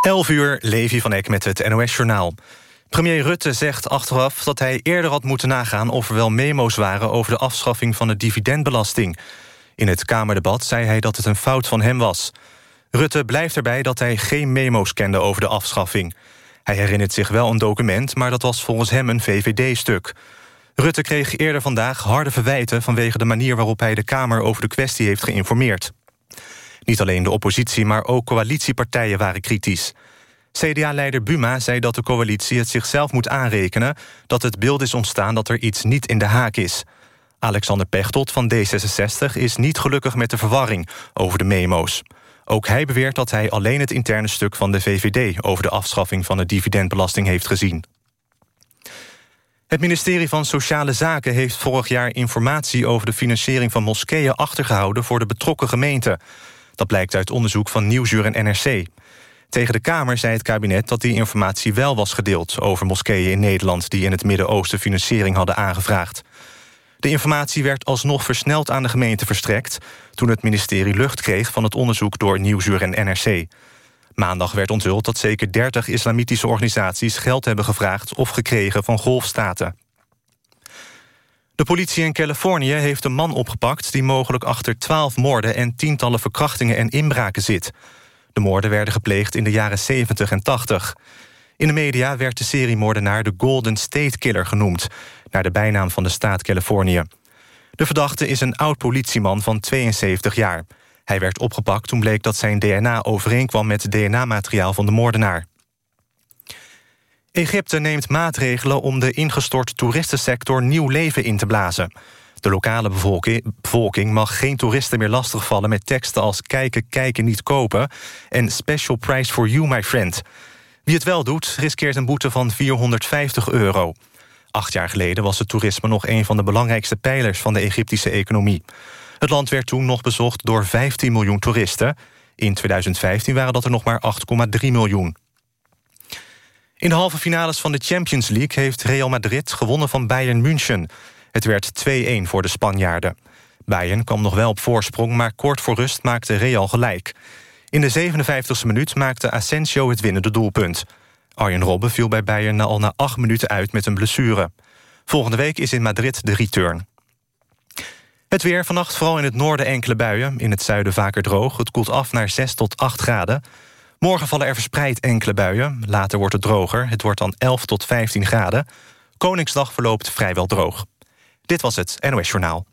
11 uur, Levi van Eck met het NOS-journaal. Premier Rutte zegt achteraf dat hij eerder had moeten nagaan... of er wel memo's waren over de afschaffing van de dividendbelasting. In het Kamerdebat zei hij dat het een fout van hem was. Rutte blijft erbij dat hij geen memo's kende over de afschaffing. Hij herinnert zich wel een document, maar dat was volgens hem een VVD-stuk. Rutte kreeg eerder vandaag harde verwijten... vanwege de manier waarop hij de Kamer over de kwestie heeft geïnformeerd. Niet alleen de oppositie, maar ook coalitiepartijen waren kritisch. CDA-leider Buma zei dat de coalitie het zichzelf moet aanrekenen... dat het beeld is ontstaan dat er iets niet in de haak is. Alexander Pechtold van D66 is niet gelukkig met de verwarring over de memo's. Ook hij beweert dat hij alleen het interne stuk van de VVD... over de afschaffing van de dividendbelasting heeft gezien. Het ministerie van Sociale Zaken heeft vorig jaar informatie... over de financiering van moskeeën achtergehouden voor de betrokken gemeenten. Dat blijkt uit onderzoek van Nieuwsuur en NRC. Tegen de Kamer zei het kabinet dat die informatie wel was gedeeld... over moskeeën in Nederland die in het Midden-Oosten financiering hadden aangevraagd. De informatie werd alsnog versneld aan de gemeente verstrekt... toen het ministerie lucht kreeg van het onderzoek door Nieuwsuur en NRC. Maandag werd onthuld dat zeker 30 islamitische organisaties... geld hebben gevraagd of gekregen van golfstaten. De politie in Californië heeft een man opgepakt... die mogelijk achter 12 moorden en tientallen verkrachtingen en inbraken zit. De moorden werden gepleegd in de jaren 70 en 80. In de media werd de seriemoordenaar de Golden State Killer genoemd... naar de bijnaam van de staat Californië. De verdachte is een oud-politieman van 72 jaar. Hij werd opgepakt toen bleek dat zijn DNA overeenkwam... met DNA-materiaal van de moordenaar. Egypte neemt maatregelen om de ingestort toeristensector nieuw leven in te blazen. De lokale bevolking mag geen toeristen meer lastigvallen... met teksten als kijken, kijken, niet kopen... en special price for you, my friend. Wie het wel doet, riskeert een boete van 450 euro. Acht jaar geleden was het toerisme nog een van de belangrijkste pijlers... van de Egyptische economie. Het land werd toen nog bezocht door 15 miljoen toeristen. In 2015 waren dat er nog maar 8,3 miljoen. In de halve finales van de Champions League heeft Real Madrid gewonnen van Bayern München. Het werd 2-1 voor de Spanjaarden. Bayern kwam nog wel op voorsprong, maar kort voor rust maakte Real gelijk. In de 57e minuut maakte Asensio het winnende doelpunt. Arjen Robben viel bij Bayern al na acht minuten uit met een blessure. Volgende week is in Madrid de return. Het weer vannacht vooral in het noorden enkele buien. In het zuiden vaker droog. Het koelt af naar 6 tot 8 graden. Morgen vallen er verspreid enkele buien. Later wordt het droger. Het wordt dan 11 tot 15 graden. Koningsdag verloopt vrijwel droog. Dit was het NOS Journaal.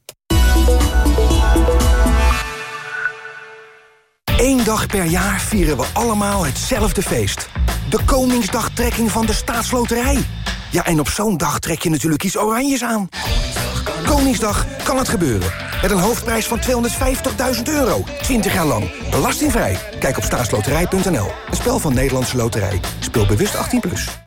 Eén dag per jaar vieren we allemaal hetzelfde feest. De Koningsdagtrekking van de Staatsloterij. Ja, en op zo'n dag trek je natuurlijk iets oranjes aan. Koningsdag kan het gebeuren. Met een hoofdprijs van 250.000 euro. 20 jaar lang. Belastingvrij. Kijk op staatsloterij.nl. Een spel van Nederlandse Loterij. Speel bewust 18+. Plus.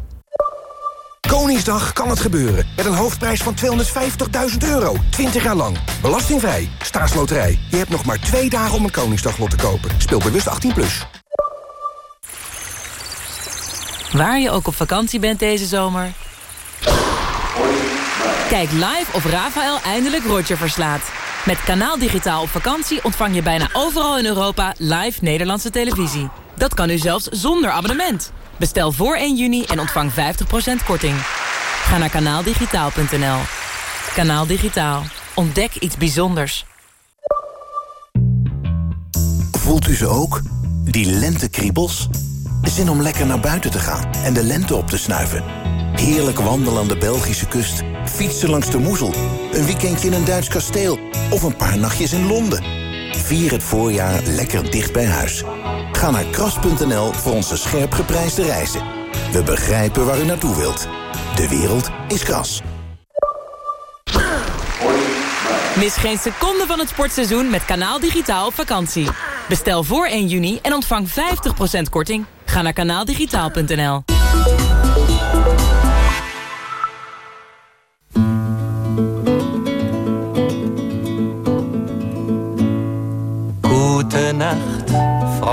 Koningsdag kan het gebeuren. Met een hoofdprijs van 250.000 euro. 20 jaar lang. Belastingvrij. Staatsloterij. Je hebt nog maar twee dagen om een Koningsdaglot te kopen. Speel bewust 18+. Plus. Waar je ook op vakantie bent deze zomer. Kijk live of Rafael eindelijk Roger verslaat. Met Kanaal Digitaal op vakantie ontvang je bijna overal in Europa live Nederlandse televisie. Dat kan nu zelfs zonder abonnement. Bestel voor 1 juni en ontvang 50% korting. Ga naar kanaaldigitaal.nl. Kanaal Digitaal. Ontdek iets bijzonders. Voelt u ze ook? Die lentekriebels? Zin om lekker naar buiten te gaan en de lente op te snuiven. Heerlijk wandelen aan de Belgische kust. Fietsen langs de Moezel. Een weekendje in een Duits kasteel. Of een paar nachtjes in Londen. Vier het voorjaar lekker dicht bij huis. Ga naar kras.nl voor onze scherp geprijsde reizen. We begrijpen waar u naartoe wilt. De wereld is kras. Mis geen seconde van het sportseizoen met Kanaal Digitaal op vakantie. Bestel voor 1 juni en ontvang 50% korting. Ga naar kanaaldigitaal.nl.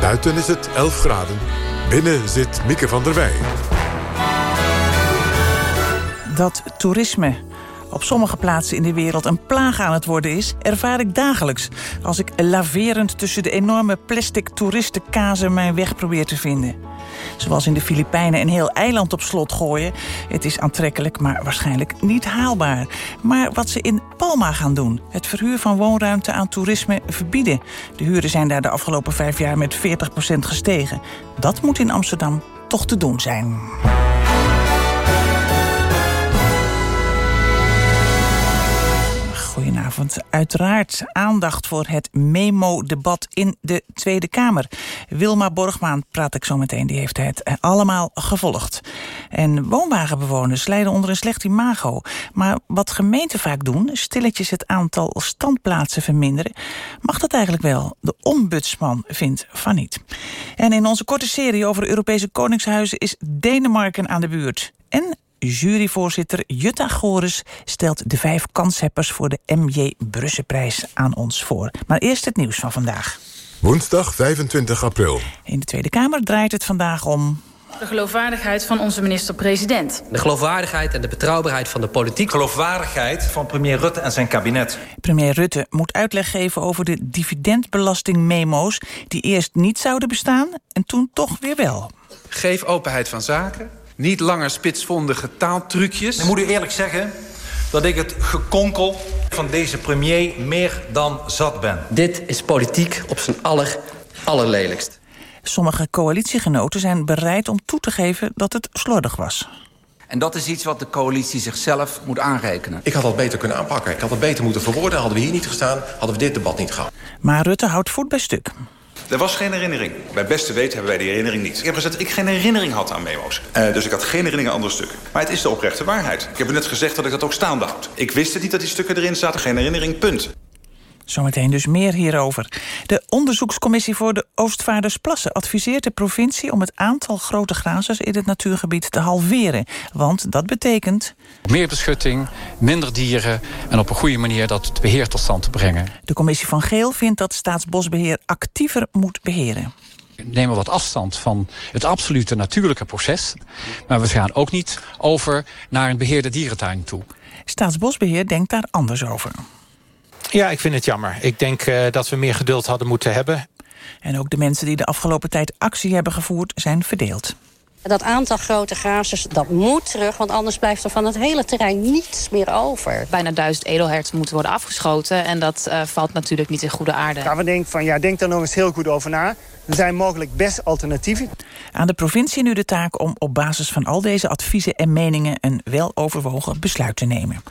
Buiten is het 11 graden. Binnen zit Mieke van der Wij. Dat toerisme op sommige plaatsen in de wereld een plaag aan het worden is... ervaar ik dagelijks als ik laverend tussen de enorme plastic toeristenkazen... mijn weg probeer te vinden. Zoals in de Filipijnen een heel eiland op slot gooien. Het is aantrekkelijk, maar waarschijnlijk niet haalbaar. Maar wat ze in Palma gaan doen, het verhuur van woonruimte aan toerisme verbieden. De huren zijn daar de afgelopen vijf jaar met 40% gestegen. Dat moet in Amsterdam toch te doen zijn. Goedenavond. Uiteraard aandacht voor het memo-debat in de Tweede Kamer. Wilma Borgmaan praat ik zo meteen, die heeft het allemaal gevolgd. En woonwagenbewoners lijden onder een slecht imago. Maar wat gemeenten vaak doen, stilletjes het aantal standplaatsen verminderen... mag dat eigenlijk wel. De ombudsman vindt van niet. En in onze korte serie over Europese koningshuizen is Denemarken aan de buurt. En Juryvoorzitter Jutta Goris stelt de vijf kanshebbers voor de MJ Brusselprijs aan ons voor. Maar eerst het nieuws van vandaag. Woensdag 25 april. In de Tweede Kamer draait het vandaag om... De geloofwaardigheid van onze minister-president. De geloofwaardigheid en de betrouwbaarheid van de politiek. Geloofwaardigheid van premier Rutte en zijn kabinet. Premier Rutte moet uitleg geven over de dividendbelastingmemo's... die eerst niet zouden bestaan en toen toch weer wel. Geef openheid van zaken niet langer spitsvondige taaltrucjes. Ik moet u eerlijk zeggen dat ik het gekonkel van deze premier meer dan zat ben. Dit is politiek op zijn aller, allerlelijkst. Sommige coalitiegenoten zijn bereid om toe te geven dat het slordig was. En dat is iets wat de coalitie zichzelf moet aanrekenen. Ik had dat beter kunnen aanpakken. Ik had het beter moeten verwoorden. Hadden we hier niet gestaan, hadden we dit debat niet gehad. Maar Rutte houdt voet bij stuk. Er was geen herinnering. Bij beste weten hebben wij die herinnering niet. Ik heb gezegd dat ik geen herinnering had aan memo's. Uh, dus ik had geen herinnering aan andere stukken. Maar het is de oprechte waarheid. Ik heb net gezegd dat ik dat ook staande houd. Ik wist het niet dat die stukken erin zaten. Geen herinnering, punt. Zometeen dus meer hierover. De onderzoekscommissie voor de Oostvaardersplassen adviseert de provincie om het aantal grote grazers in het natuurgebied te halveren. Want dat betekent. Meer beschutting, minder dieren en op een goede manier dat het beheer tot stand te brengen. De commissie van Geel vindt dat Staatsbosbeheer actiever moet beheren nemen wat afstand van het absolute natuurlijke proces. Maar we gaan ook niet over naar een beheerde dierentuin toe. Staatsbosbeheer denkt daar anders over. Ja, ik vind het jammer. Ik denk uh, dat we meer geduld hadden moeten hebben. En ook de mensen die de afgelopen tijd actie hebben gevoerd zijn verdeeld. Dat aantal grote grazers, dat moet terug, want anders blijft er van het hele terrein niets meer over. Bijna duizend edelherten moeten worden afgeschoten en dat uh, valt natuurlijk niet in goede aarde. Ja, we denken van, ja, denk daar nog eens heel goed over na. Er zijn mogelijk best alternatieven. Aan de provincie nu de taak om op basis van al deze adviezen en meningen... een weloverwogen besluit te nemen.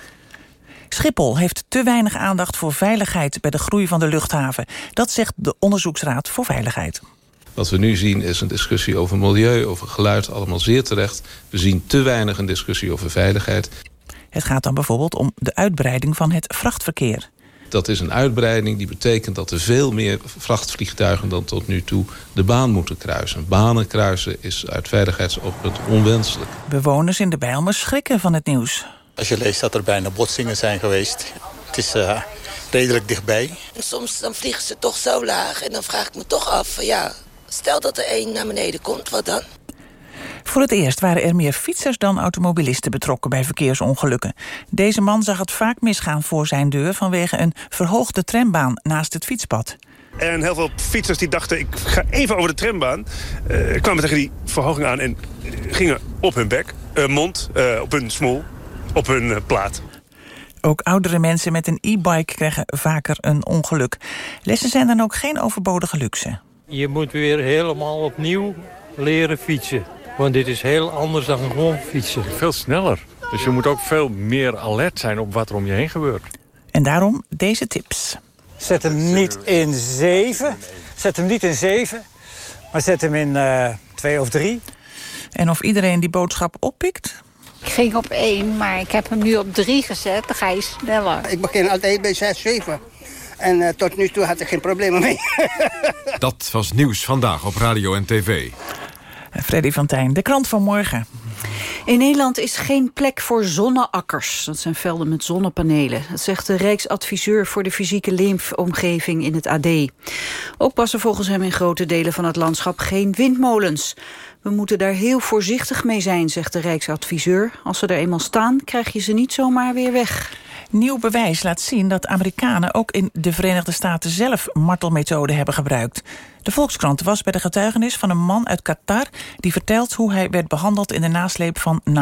Schiphol heeft te weinig aandacht voor veiligheid bij de groei van de luchthaven. Dat zegt de Onderzoeksraad voor Veiligheid. Wat we nu zien is een discussie over milieu, over geluid, allemaal zeer terecht. We zien te weinig een discussie over veiligheid. Het gaat dan bijvoorbeeld om de uitbreiding van het vrachtverkeer. Dat is een uitbreiding die betekent dat er veel meer vrachtvliegtuigen dan tot nu toe de baan moeten kruisen. Banen kruisen is uit veiligheidsoogpunt onwenselijk. Bewoners in de Bijlmer schrikken van het nieuws. Als je leest dat er bijna botsingen zijn geweest. Het is uh, redelijk dichtbij. En soms dan vliegen ze toch zo laag. En dan vraag ik me toch af, ja, stel dat er één naar beneden komt, wat dan? Voor het eerst waren er meer fietsers dan automobilisten betrokken bij verkeersongelukken. Deze man zag het vaak misgaan voor zijn deur vanwege een verhoogde trambaan naast het fietspad. En heel veel fietsers die dachten, ik ga even over de trambaan. Uh, kwamen tegen die verhoging aan en gingen op hun bek, uh, mond, uh, op hun smoel op hun eh, plaat. Ook oudere mensen met een e-bike krijgen vaker een ongeluk. Lessen zijn dan ook geen overbodige luxe. Je moet weer helemaal opnieuw leren fietsen. Want dit is heel anders dan gewoon fietsen. Veel sneller. Dus je moet ook veel meer alert zijn op wat er om je heen gebeurt. En daarom deze tips. Zet hem niet in 7. Zet hem niet in 7. Maar zet hem in uh, twee of drie. En of iedereen die boodschap oppikt? Ik ging op één, maar ik heb hem nu op drie gezet. Dan ga je sneller. Ik begin altijd bij 6, 7. En uh, tot nu toe had ik geen problemen mee. Dat was nieuws vandaag op radio en tv. Freddy van Tijn, de krant van morgen. In Nederland is geen plek voor zonneakkers. Dat zijn velden met zonnepanelen. Dat zegt de Rijksadviseur voor de fysieke leefomgeving in het AD. Ook passen volgens hem in grote delen van het landschap geen windmolens. We moeten daar heel voorzichtig mee zijn, zegt de Rijksadviseur. Als ze er eenmaal staan, krijg je ze niet zomaar weer weg. Nieuw bewijs laat zien dat Amerikanen ook in de Verenigde Staten zelf martelmethoden hebben gebruikt. De Volkskrant was bij de getuigenis van een man uit Qatar... die vertelt hoe hij werd behandeld in de nasleep van 9-11.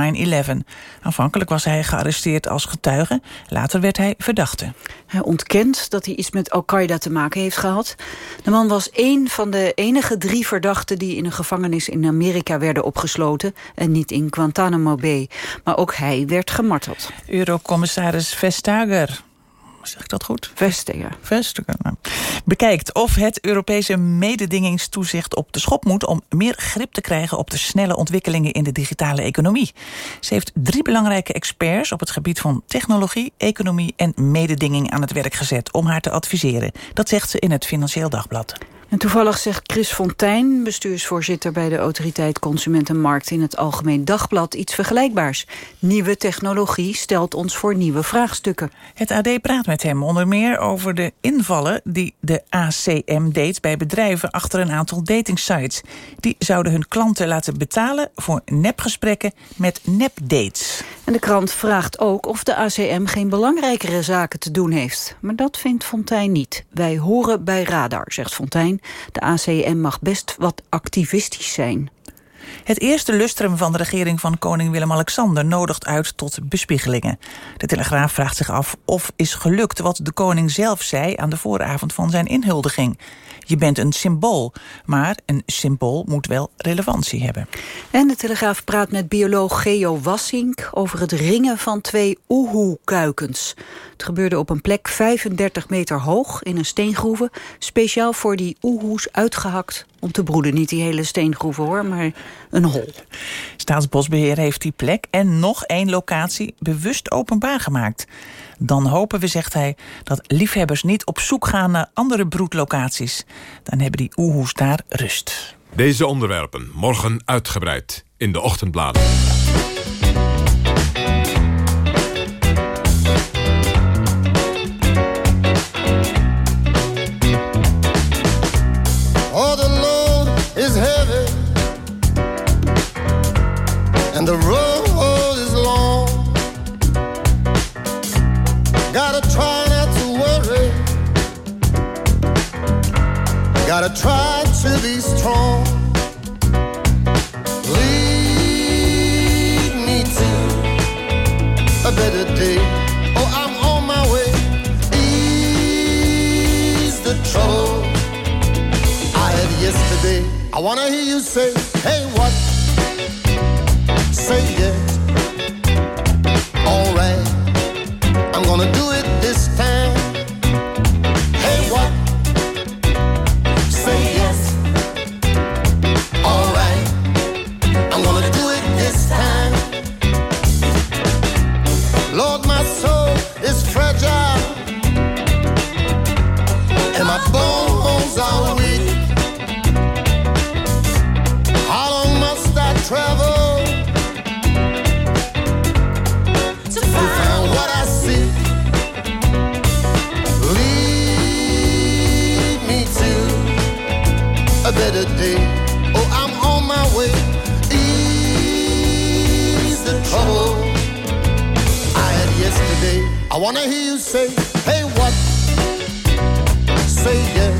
Aanvankelijk was hij gearresteerd als getuige. Later werd hij verdachte. Hij ontkent dat hij iets met Al-Qaeda te maken heeft gehad. De man was één van de enige drie verdachten... die in een gevangenis in Amerika werden opgesloten... en niet in Guantanamo Bay. Maar ook hij werd gemarteld. Eurocommissaris Vestager zeg ik dat goed? Vestiger. Vestiger. Nou. Bekijkt of het Europese mededingingstoezicht op de schop moet... om meer grip te krijgen op de snelle ontwikkelingen in de digitale economie. Ze heeft drie belangrijke experts op het gebied van technologie, economie en mededinging aan het werk gezet... om haar te adviseren. Dat zegt ze in het Financieel Dagblad. En toevallig zegt Chris Fontijn, bestuursvoorzitter bij de Autoriteit Consumentenmarkt in het Algemeen Dagblad, iets vergelijkbaars. Nieuwe technologie stelt ons voor nieuwe vraagstukken. Het AD praat met hem onder meer over de invallen die de ACM deed bij bedrijven achter een aantal datingsites. Die zouden hun klanten laten betalen voor nepgesprekken met nepdates. En de krant vraagt ook of de ACM geen belangrijkere zaken te doen heeft. Maar dat vindt Fontijn niet. Wij horen bij Radar, zegt Fontijn. De ACM mag best wat activistisch zijn. Het eerste lustrum van de regering van koning Willem-Alexander nodigt uit tot bespiegelingen. De Telegraaf vraagt zich af of is gelukt wat de koning zelf zei aan de vooravond van zijn inhuldiging. Je bent een symbool, maar een symbool moet wel relevantie hebben. En de Telegraaf praat met bioloog Geo Wassink over het ringen van twee oehoe-kuikens. Het gebeurde op een plek 35 meter hoog in een steengroeve, speciaal voor die oehoes uitgehakt om te broeden. Niet die hele steengroeven hoor, maar een hol. Staatsbosbeheer heeft die plek en nog één locatie bewust openbaar gemaakt. Dan hopen we, zegt hij, dat liefhebbers niet op zoek gaan naar andere broedlocaties. Dan hebben die oehoes daar rust. Deze onderwerpen morgen uitgebreid in de ochtendbladen. Oh, the load is heavy and the road is long. Gotta try not to worry. Gotta try to be strong. Lead me to a better day. Oh, I'm on my way. Ease the trouble I had yesterday. I wanna hear you say, hey, what? Say yes. Gonna do it I wanna hear you say, hey, what? Say yes.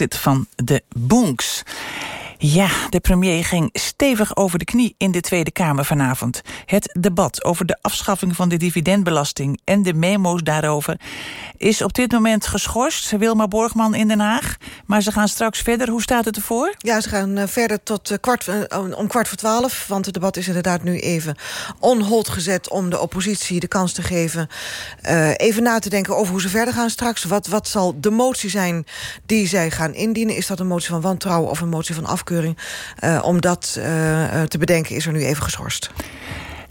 Dit van de Boonks? Ja, de premier ging stevig over de knie in de Tweede Kamer vanavond. Het debat over de afschaffing van de dividendbelasting en de memo's daarover is op dit moment geschorst. Wilma Borgman in Den Haag. Maar ze gaan straks verder. Hoe staat het ervoor? Ja, ze gaan eh, verder tot eh, kwart, eh, om kwart voor twaalf. Want het debat is inderdaad nu even on hold gezet... om de oppositie de kans te geven even na te denken over hoe ze verder gaan straks. Wat, wat zal de motie zijn die zij gaan indienen? Is dat een motie van wantrouwen of een motie van afkeuring? Eh, om dat eh, eh, te bedenken is er nu even geschorst.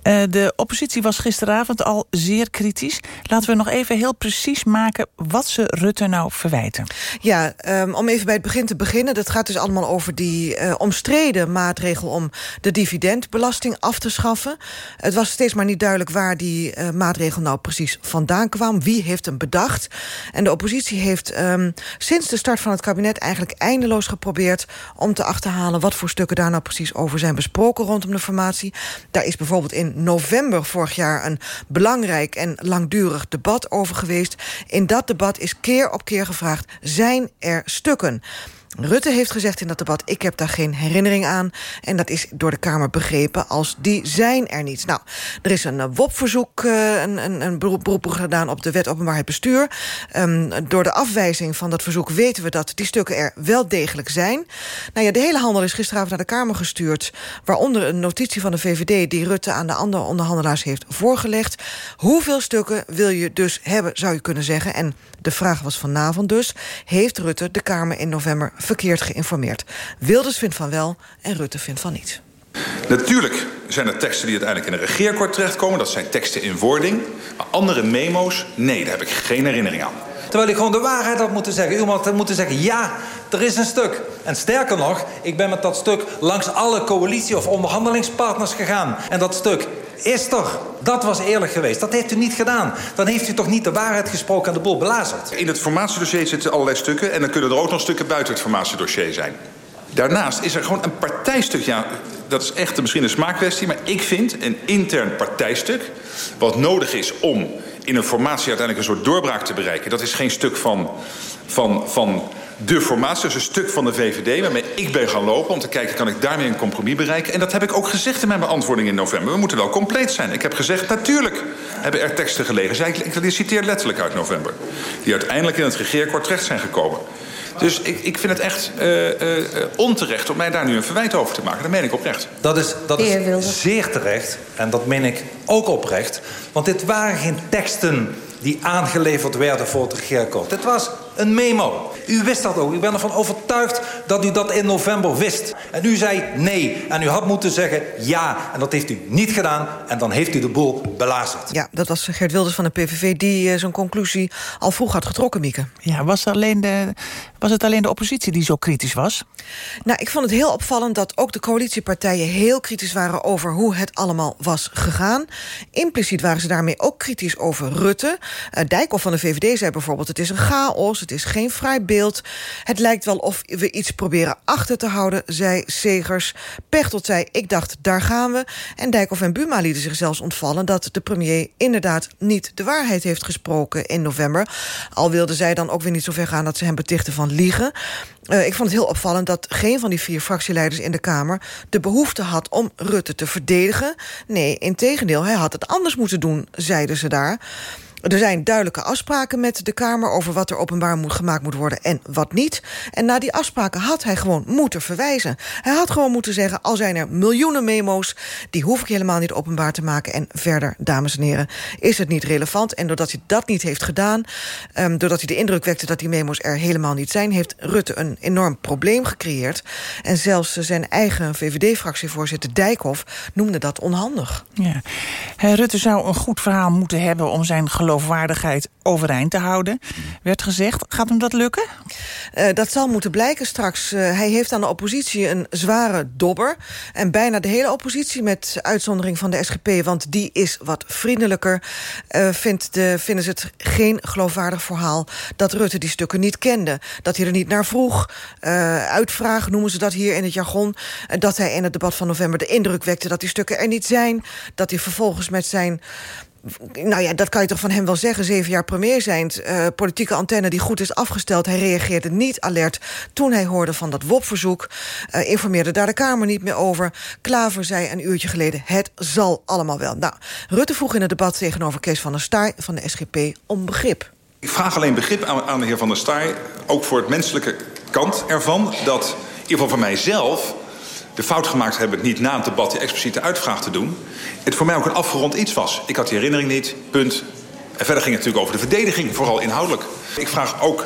Eh, de oppositie was gisteravond al zeer kritisch. Laten we nog even heel precies maken wat ze Rutte nou verwijten. Ja, um, om even bij het begin te beginnen. Dat gaat dus allemaal over die uh, omstreden maatregel... om de dividendbelasting af te schaffen. Het was steeds maar niet duidelijk waar die uh, maatregel nou precies vandaan kwam. Wie heeft hem bedacht? En de oppositie heeft um, sinds de start van het kabinet... eigenlijk eindeloos geprobeerd om te achterhalen... wat voor stukken daar nou precies over zijn besproken rondom de formatie. Daar is bijvoorbeeld in november vorig jaar een belangrijk en langdurig debat over geweest. In dat debat is keer op keer gevraagd, zijn er stukken? Rutte heeft gezegd in dat debat... ik heb daar geen herinnering aan. En dat is door de Kamer begrepen als die zijn er niet. Nou, er is een WOP-verzoek, uh, een, een, een beroep, beroep gedaan... op de wet openbaarheid bestuur. Um, door de afwijzing van dat verzoek weten we dat die stukken er wel degelijk zijn. Nou ja, de hele handel is gisteravond naar de Kamer gestuurd... waaronder een notitie van de VVD... die Rutte aan de andere onderhandelaars heeft voorgelegd. Hoeveel stukken wil je dus hebben, zou je kunnen zeggen... en de vraag was vanavond dus... heeft Rutte de Kamer in november verkeerd geïnformeerd? Wilders vindt van wel en Rutte vindt van niet. Natuurlijk zijn er teksten die uiteindelijk in een regeerakkoord terechtkomen. Dat zijn teksten in wording. Maar andere memo's, nee, daar heb ik geen herinnering aan. Terwijl ik gewoon de waarheid had moeten zeggen. U had moeten zeggen, ja, er is een stuk. En sterker nog, ik ben met dat stuk langs alle coalitie- of onderhandelingspartners gegaan. En dat stuk is toch, dat was eerlijk geweest. Dat heeft u niet gedaan. Dan heeft u toch niet de waarheid gesproken en de boel belazerd. In het formatiedossier zitten allerlei stukken... en dan kunnen er ook nog stukken buiten het formatiedossier zijn. Daarnaast is er gewoon een partijstuk... ja, dat is echt misschien een smaakkwestie... maar ik vind een intern partijstuk... wat nodig is om in een formatie uiteindelijk een soort doorbraak te bereiken. Dat is geen stuk van, van, van de formatie, dus een stuk van de VVD... waarmee ik ben gaan lopen om te kijken, kan ik daarmee een compromis bereiken? En dat heb ik ook gezegd in mijn beantwoording in november. We moeten wel compleet zijn. Ik heb gezegd, natuurlijk hebben er teksten gelegen. Ik, ik citeer letterlijk uit november. Die uiteindelijk in het regeerakkoord terecht zijn gekomen. Dus ik, ik vind het echt uh, uh, onterecht om mij daar nu een verwijt over te maken. Dat meen ik oprecht. Dat is, dat is zeer terecht. En dat meen ik ook oprecht. Want dit waren geen teksten die aangeleverd werden voor het regeerakkoord. Dit was een memo. U wist dat ook. Ik ben ervan overtuigd dat u dat in november wist. En u zei nee. En u had moeten zeggen ja. En dat heeft u niet gedaan. En dan heeft u de boel belazerd. Ja, dat was Gert Wilders van de PVV... die uh, zijn conclusie al vroeg had getrokken, Mieke. Ja, was, alleen de, was het alleen de oppositie die zo kritisch was? Nou, ik vond het heel opvallend dat ook de coalitiepartijen... heel kritisch waren over hoe het allemaal was gegaan. Impliciet waren ze daarmee ook kritisch over Rutte. Uh, Dijkhoff van de VVD zei bijvoorbeeld... het is een chaos, het is geen vrij beeld. Het lijkt wel of we iets proberen achter te houden, zei Segers. Pechtold zei, ik dacht, daar gaan we. En Dijkhoff en Buma lieten zich zelfs ontvallen... dat de premier inderdaad niet de waarheid heeft gesproken in november. Al wilde zij dan ook weer niet zo ver gaan... dat ze hem betichten van liegen. Uh, ik vond het heel opvallend dat geen van die vier fractieleiders in de Kamer... de behoefte had om Rutte te verdedigen. Nee, integendeel, hij had het anders moeten doen, zeiden ze daar. Er zijn duidelijke afspraken met de Kamer... over wat er openbaar moet, gemaakt moet worden en wat niet. En na die afspraken had hij gewoon moeten verwijzen. Hij had gewoon moeten zeggen... al zijn er miljoenen memo's, die hoef ik helemaal niet openbaar te maken. En verder, dames en heren, is het niet relevant. En doordat hij dat niet heeft gedaan... Um, doordat hij de indruk wekte dat die memo's er helemaal niet zijn... heeft Rutte een enorm probleem gecreëerd. En zelfs zijn eigen VVD-fractievoorzitter Dijkhoff... noemde dat onhandig. Ja. Rutte zou een goed verhaal moeten hebben om zijn geloof geloofwaardigheid overeind te houden, werd gezegd. Gaat hem dat lukken? Eh, dat zal moeten blijken straks. Eh, hij heeft aan de oppositie een zware dobber. En bijna de hele oppositie, met uitzondering van de SGP... want die is wat vriendelijker, eh, vindt de, vinden ze het geen geloofwaardig verhaal... dat Rutte die stukken niet kende. Dat hij er niet naar vroeg. Uitvraag noemen ze dat hier in het jargon. Dat hij in het debat van november de indruk wekte dat die stukken er niet zijn. Dat hij vervolgens met zijn nou ja, dat kan je toch van hem wel zeggen, zeven jaar premier zijn. Uh, politieke antenne die goed is afgesteld. Hij reageerde niet alert toen hij hoorde van dat WOP-verzoek. Uh, informeerde daar de Kamer niet meer over. Klaver zei een uurtje geleden, het zal allemaal wel. Nou, Rutte vroeg in het debat tegenover Kees van der Staaij van de SGP om begrip. Ik vraag alleen begrip aan, aan de heer Van der Staaij... ook voor het menselijke kant ervan... dat in ieder geval van mijzelf de fout gemaakt hebben... het niet na het debat die expliciete uitvraag te doen... het voor mij ook een afgerond iets was. Ik had die herinnering niet, punt. En verder ging het natuurlijk over de verdediging, vooral inhoudelijk. Ik vraag ook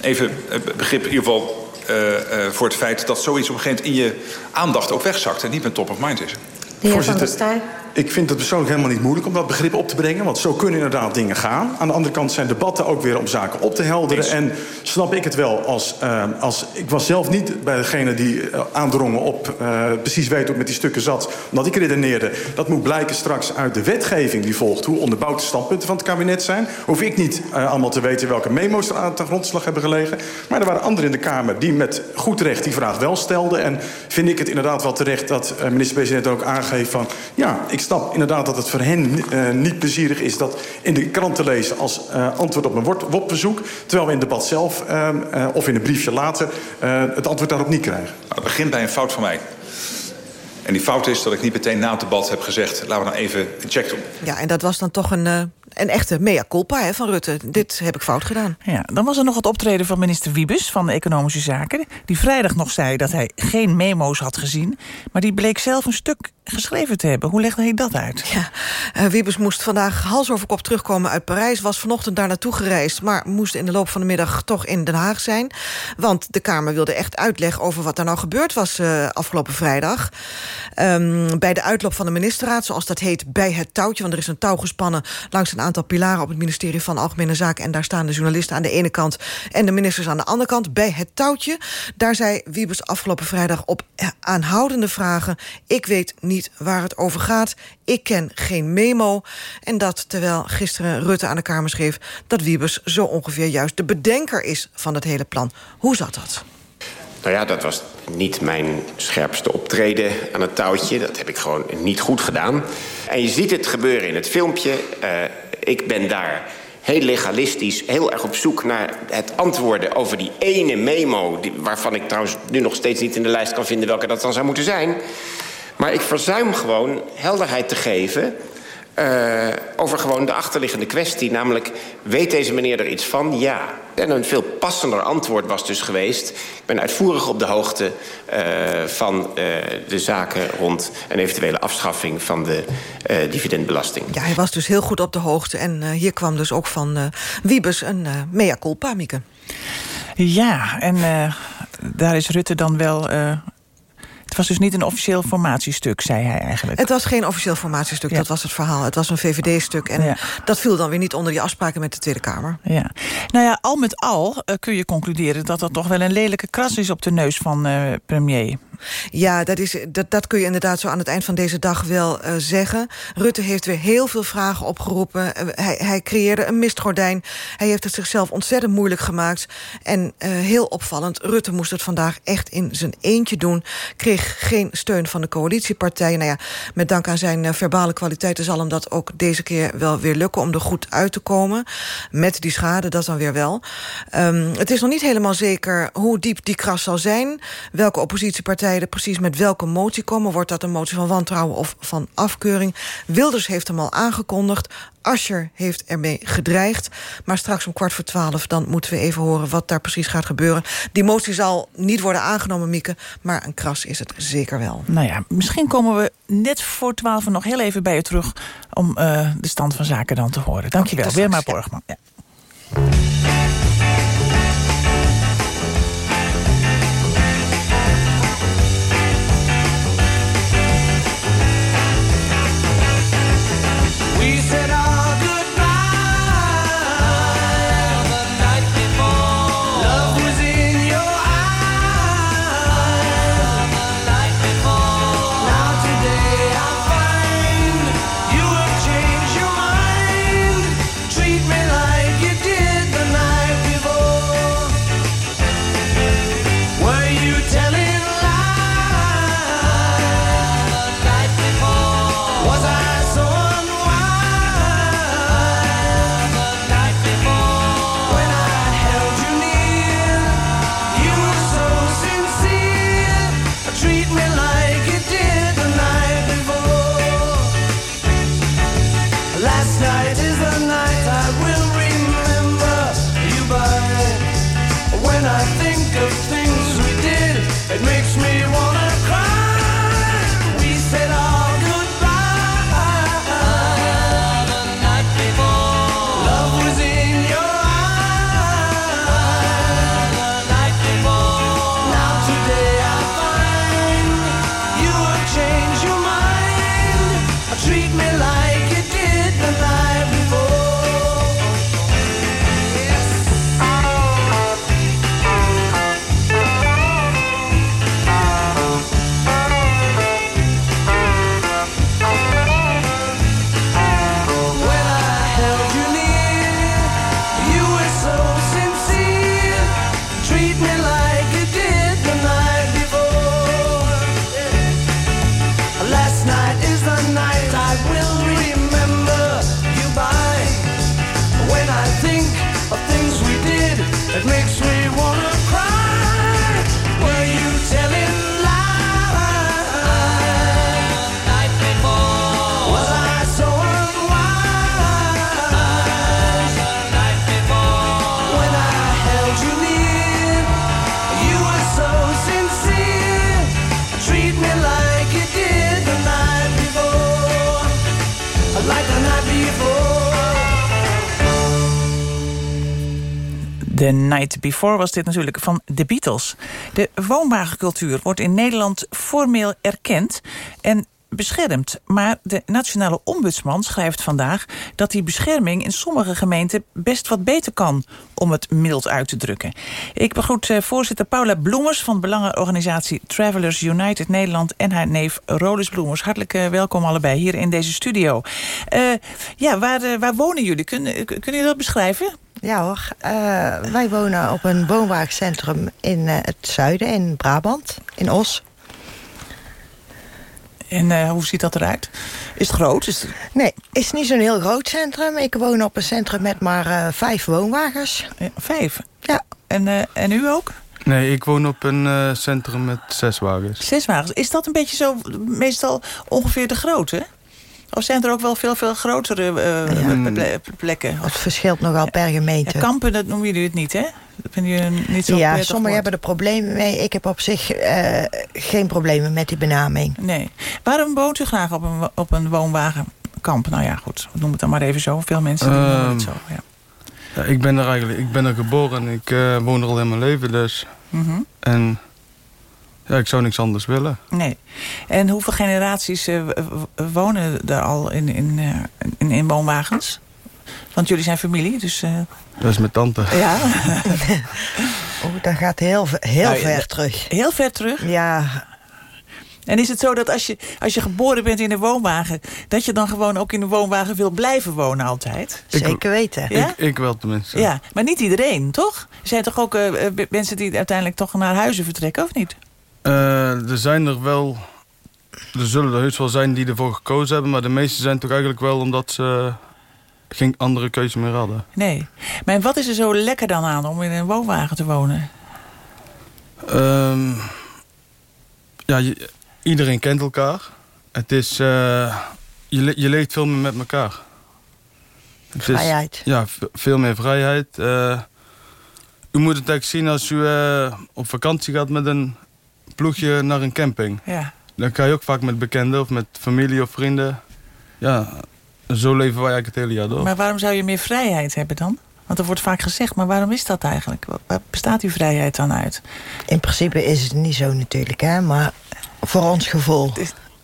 even begrip in ieder geval uh, uh, voor het feit... dat zoiets op een gegeven moment in je aandacht ook wegzakt... en niet meer top of mind is. De heer Van der. Ik vind het persoonlijk helemaal niet moeilijk om dat begrip op te brengen. Want zo kunnen inderdaad dingen gaan. Aan de andere kant zijn debatten ook weer om zaken op te helderen. Eens. En snap ik het wel als, uh, als... Ik was zelf niet bij degene die uh, aandrongen op uh, precies weten hoe het met die stukken zat. Omdat ik redeneerde, dat moet blijken straks uit de wetgeving die volgt. Hoe onderbouwd de standpunten van het kabinet zijn. Hoef ik niet allemaal te weten welke memo's er aan de grondslag hebben gelegen. Maar er waren anderen in de Kamer die met goed recht die vraag wel stelden. En vind ik het inderdaad wel terecht dat minister-president ook aangeeft van... ja, ik snap inderdaad dat het voor hen uh, niet plezierig is... dat in de krant te lezen als uh, antwoord op een WOP-bezoek... terwijl we in het debat zelf uh, of in een briefje later het antwoord daarop niet krijgen. Nou, het begint bij een fout van mij. En die fout is dat ik niet meteen na het debat heb gezegd... laten we nou even een check doen. Ja, en dat was dan toch een, uh, een echte mea culpa hè, van Rutte. Dit heb ik fout gedaan. Ja, dan was er nog het optreden van minister Wiebes van Economische Zaken... die vrijdag nog zei dat hij geen memo's had gezien... maar die bleek zelf een stuk geschreven te hebben. Hoe legde hij dat uit? Ja, uh, Wiebes moest vandaag hals over kop terugkomen uit Parijs... was vanochtend daar naartoe gereisd... maar moest in de loop van de middag toch in Den Haag zijn. Want de Kamer wilde echt uitleg over wat er nou gebeurd was... Uh, afgelopen vrijdag. Um, bij de uitloop van de ministerraad, zoals dat heet, bij het touwtje... want er is een touw gespannen langs een aantal pilaren... op het ministerie van Algemene Zaken... en daar staan de journalisten aan de ene kant... en de ministers aan de andere kant, bij het touwtje. Daar zei Wiebes afgelopen vrijdag op aanhoudende vragen... ik weet niet waar het over gaat. Ik ken geen memo. En dat terwijl gisteren Rutte aan de Kamer schreef... dat Wiebes zo ongeveer juist de bedenker is van het hele plan. Hoe zat dat? Nou ja, dat was niet mijn scherpste optreden aan het touwtje. Dat heb ik gewoon niet goed gedaan. En je ziet het gebeuren in het filmpje. Uh, ik ben daar heel legalistisch, heel erg op zoek naar het antwoorden over die ene memo... Waarvan ik trouwens nu nog steeds niet in de lijst kan vinden welke dat dan zou moeten zijn... Maar ik verzuim gewoon helderheid te geven... Uh, over gewoon de achterliggende kwestie. Namelijk, weet deze meneer er iets van? Ja. En een veel passender antwoord was dus geweest... ik ben uitvoerig op de hoogte uh, van uh, de zaken... rond een eventuele afschaffing van de dividendbelasting. Ja, hij was dus heel goed op de hoogte. En hier kwam dus ook van Wiebes een mea culpa, Mieke. Ja, en daar is Rutte dan wel het was dus niet een officieel formatiestuk, zei hij eigenlijk. Het was geen officieel formatiestuk, ja. dat was het verhaal. Het was een VVD-stuk en ja. dat viel dan weer niet onder die afspraken met de Tweede Kamer. Ja. Nou ja, al met al uh, kun je concluderen dat dat toch wel een lelijke kras is op de neus van uh, premier. Ja, dat, is, dat, dat kun je inderdaad zo aan het eind van deze dag wel uh, zeggen. Rutte heeft weer heel veel vragen opgeroepen. Uh, hij, hij creëerde een mistgordijn. Hij heeft het zichzelf ontzettend moeilijk gemaakt. En uh, heel opvallend, Rutte moest het vandaag echt in zijn eentje doen. Kreeg geen steun van de coalitiepartijen. Nou ja, met dank aan zijn verbale kwaliteiten zal hem dat ook deze keer wel weer lukken... om er goed uit te komen. Met die schade, dat dan weer wel. Um, het is nog niet helemaal zeker hoe diep die kras zal zijn. Welke oppositiepartijen precies met welke motie komen. Wordt dat een motie van wantrouwen of van afkeuring? Wilders heeft hem al aangekondigd. Ascher heeft ermee gedreigd. Maar straks om kwart voor twaalf dan moeten we even horen... wat daar precies gaat gebeuren. Die motie zal niet worden aangenomen, Mieke... maar een kras is het zeker wel. Nou ja, misschien komen we net voor twaalf nog heel even bij je terug... om uh, de stand van zaken dan te horen. Dank je wel. Weer maar I think of things we did, it makes me want. The Night Before was dit natuurlijk van de Beatles. De woonwagencultuur wordt in Nederland formeel erkend en beschermd. Maar de nationale ombudsman schrijft vandaag... dat die bescherming in sommige gemeenten best wat beter kan... om het mild uit te drukken. Ik begroet eh, voorzitter Paula Bloemers... van belangenorganisatie Travelers United Nederland... en haar neef Rodus Bloemers. Hartelijk eh, welkom allebei hier in deze studio. Eh, ja, waar, waar wonen jullie? Kunnen jullie dat beschrijven? Ja hoor, Eh, wij wonen op een woonwagencentrum in eh, het zuiden, in Brabant, in Os. En eh, hoe ziet dat eruit? Is het groot? Is het... Nee, het is niet zo'n heel groot centrum. Ik woon op een centrum met maar eh, vijf woonwagens. vijf? Ja. En, eh, en u ook? Nee, ik woon op een eh, centrum met zes wagens. Zes wagens. Is dat een beetje zo meestal ongeveer de grootte? Of zijn er ook wel veel, veel grotere eh, ple- plekken? Het verschilt nogal per gemeente. Ja, kampen, dat noemen jullie het niet, hè? Dat vinden jullie niet zo ja, sommigen woord. hebben er problemen mee. Ik heb op zich eh, geen problemen met die benaming. Nee. Waarom woont u graag op een, op een woonwagenkamp? Nou ja, goed. Noem het dan maar even zo. Veel mensen doen Ehm, het zo. Ja. Ja, ik ben er eigenlijk, ik ben er geboren en ik eh, woon er al in mijn leven dus. Mhm. En ja, ik zou niks anders willen. Nee. En hoeveel generaties eh, wonen er al in, in, eh, in, in woonwagens? Want jullie zijn familie, dus... eh, Dat is mijn tante. ja. Oh, dat gaat heel, ver- heel Nou, ver terug. Heel ver terug? Ja. En is het zo dat als je, als je geboren bent in een woonwagen... dat je dan gewoon ook in een woonwagen wil blijven wonen altijd? Zeker weten. Ja? Ik, ik wel tenminste. Ja, maar niet iedereen, toch? Er zijn toch ook mensen die uiteindelijk toch naar huizen vertrekken, of niet? Eh, er zijn er wel... Er zullen er heus wel zijn die ervoor gekozen hebben... maar de meeste zijn toch eigenlijk wel omdat ze geen andere keuze meer hadden. Nee. Maar wat is er zo lekker dan aan om in een woonwagen te wonen? Ehm, ja, je- iedereen kent elkaar. Het is... eh, je, je leeft veel meer met elkaar. Het is- Vrijheid. ja, v- veel meer vrijheid. Eh, u moet het eigenlijk zien als u op vakantie gaat met een ploegje naar een camping. Ja. Dan ga je ook vaak met bekenden of met familie of vrienden. Ja, zo leven wij eigenlijk het hele jaar door. Maar waarom zou je meer vrijheid hebben dan? Want er wordt vaak gezegd, maar waarom is dat eigenlijk? Waar- Waar bestaat die vrijheid dan uit? In principe is het niet zo natuurlijk, hè, maar voor ons gevoel.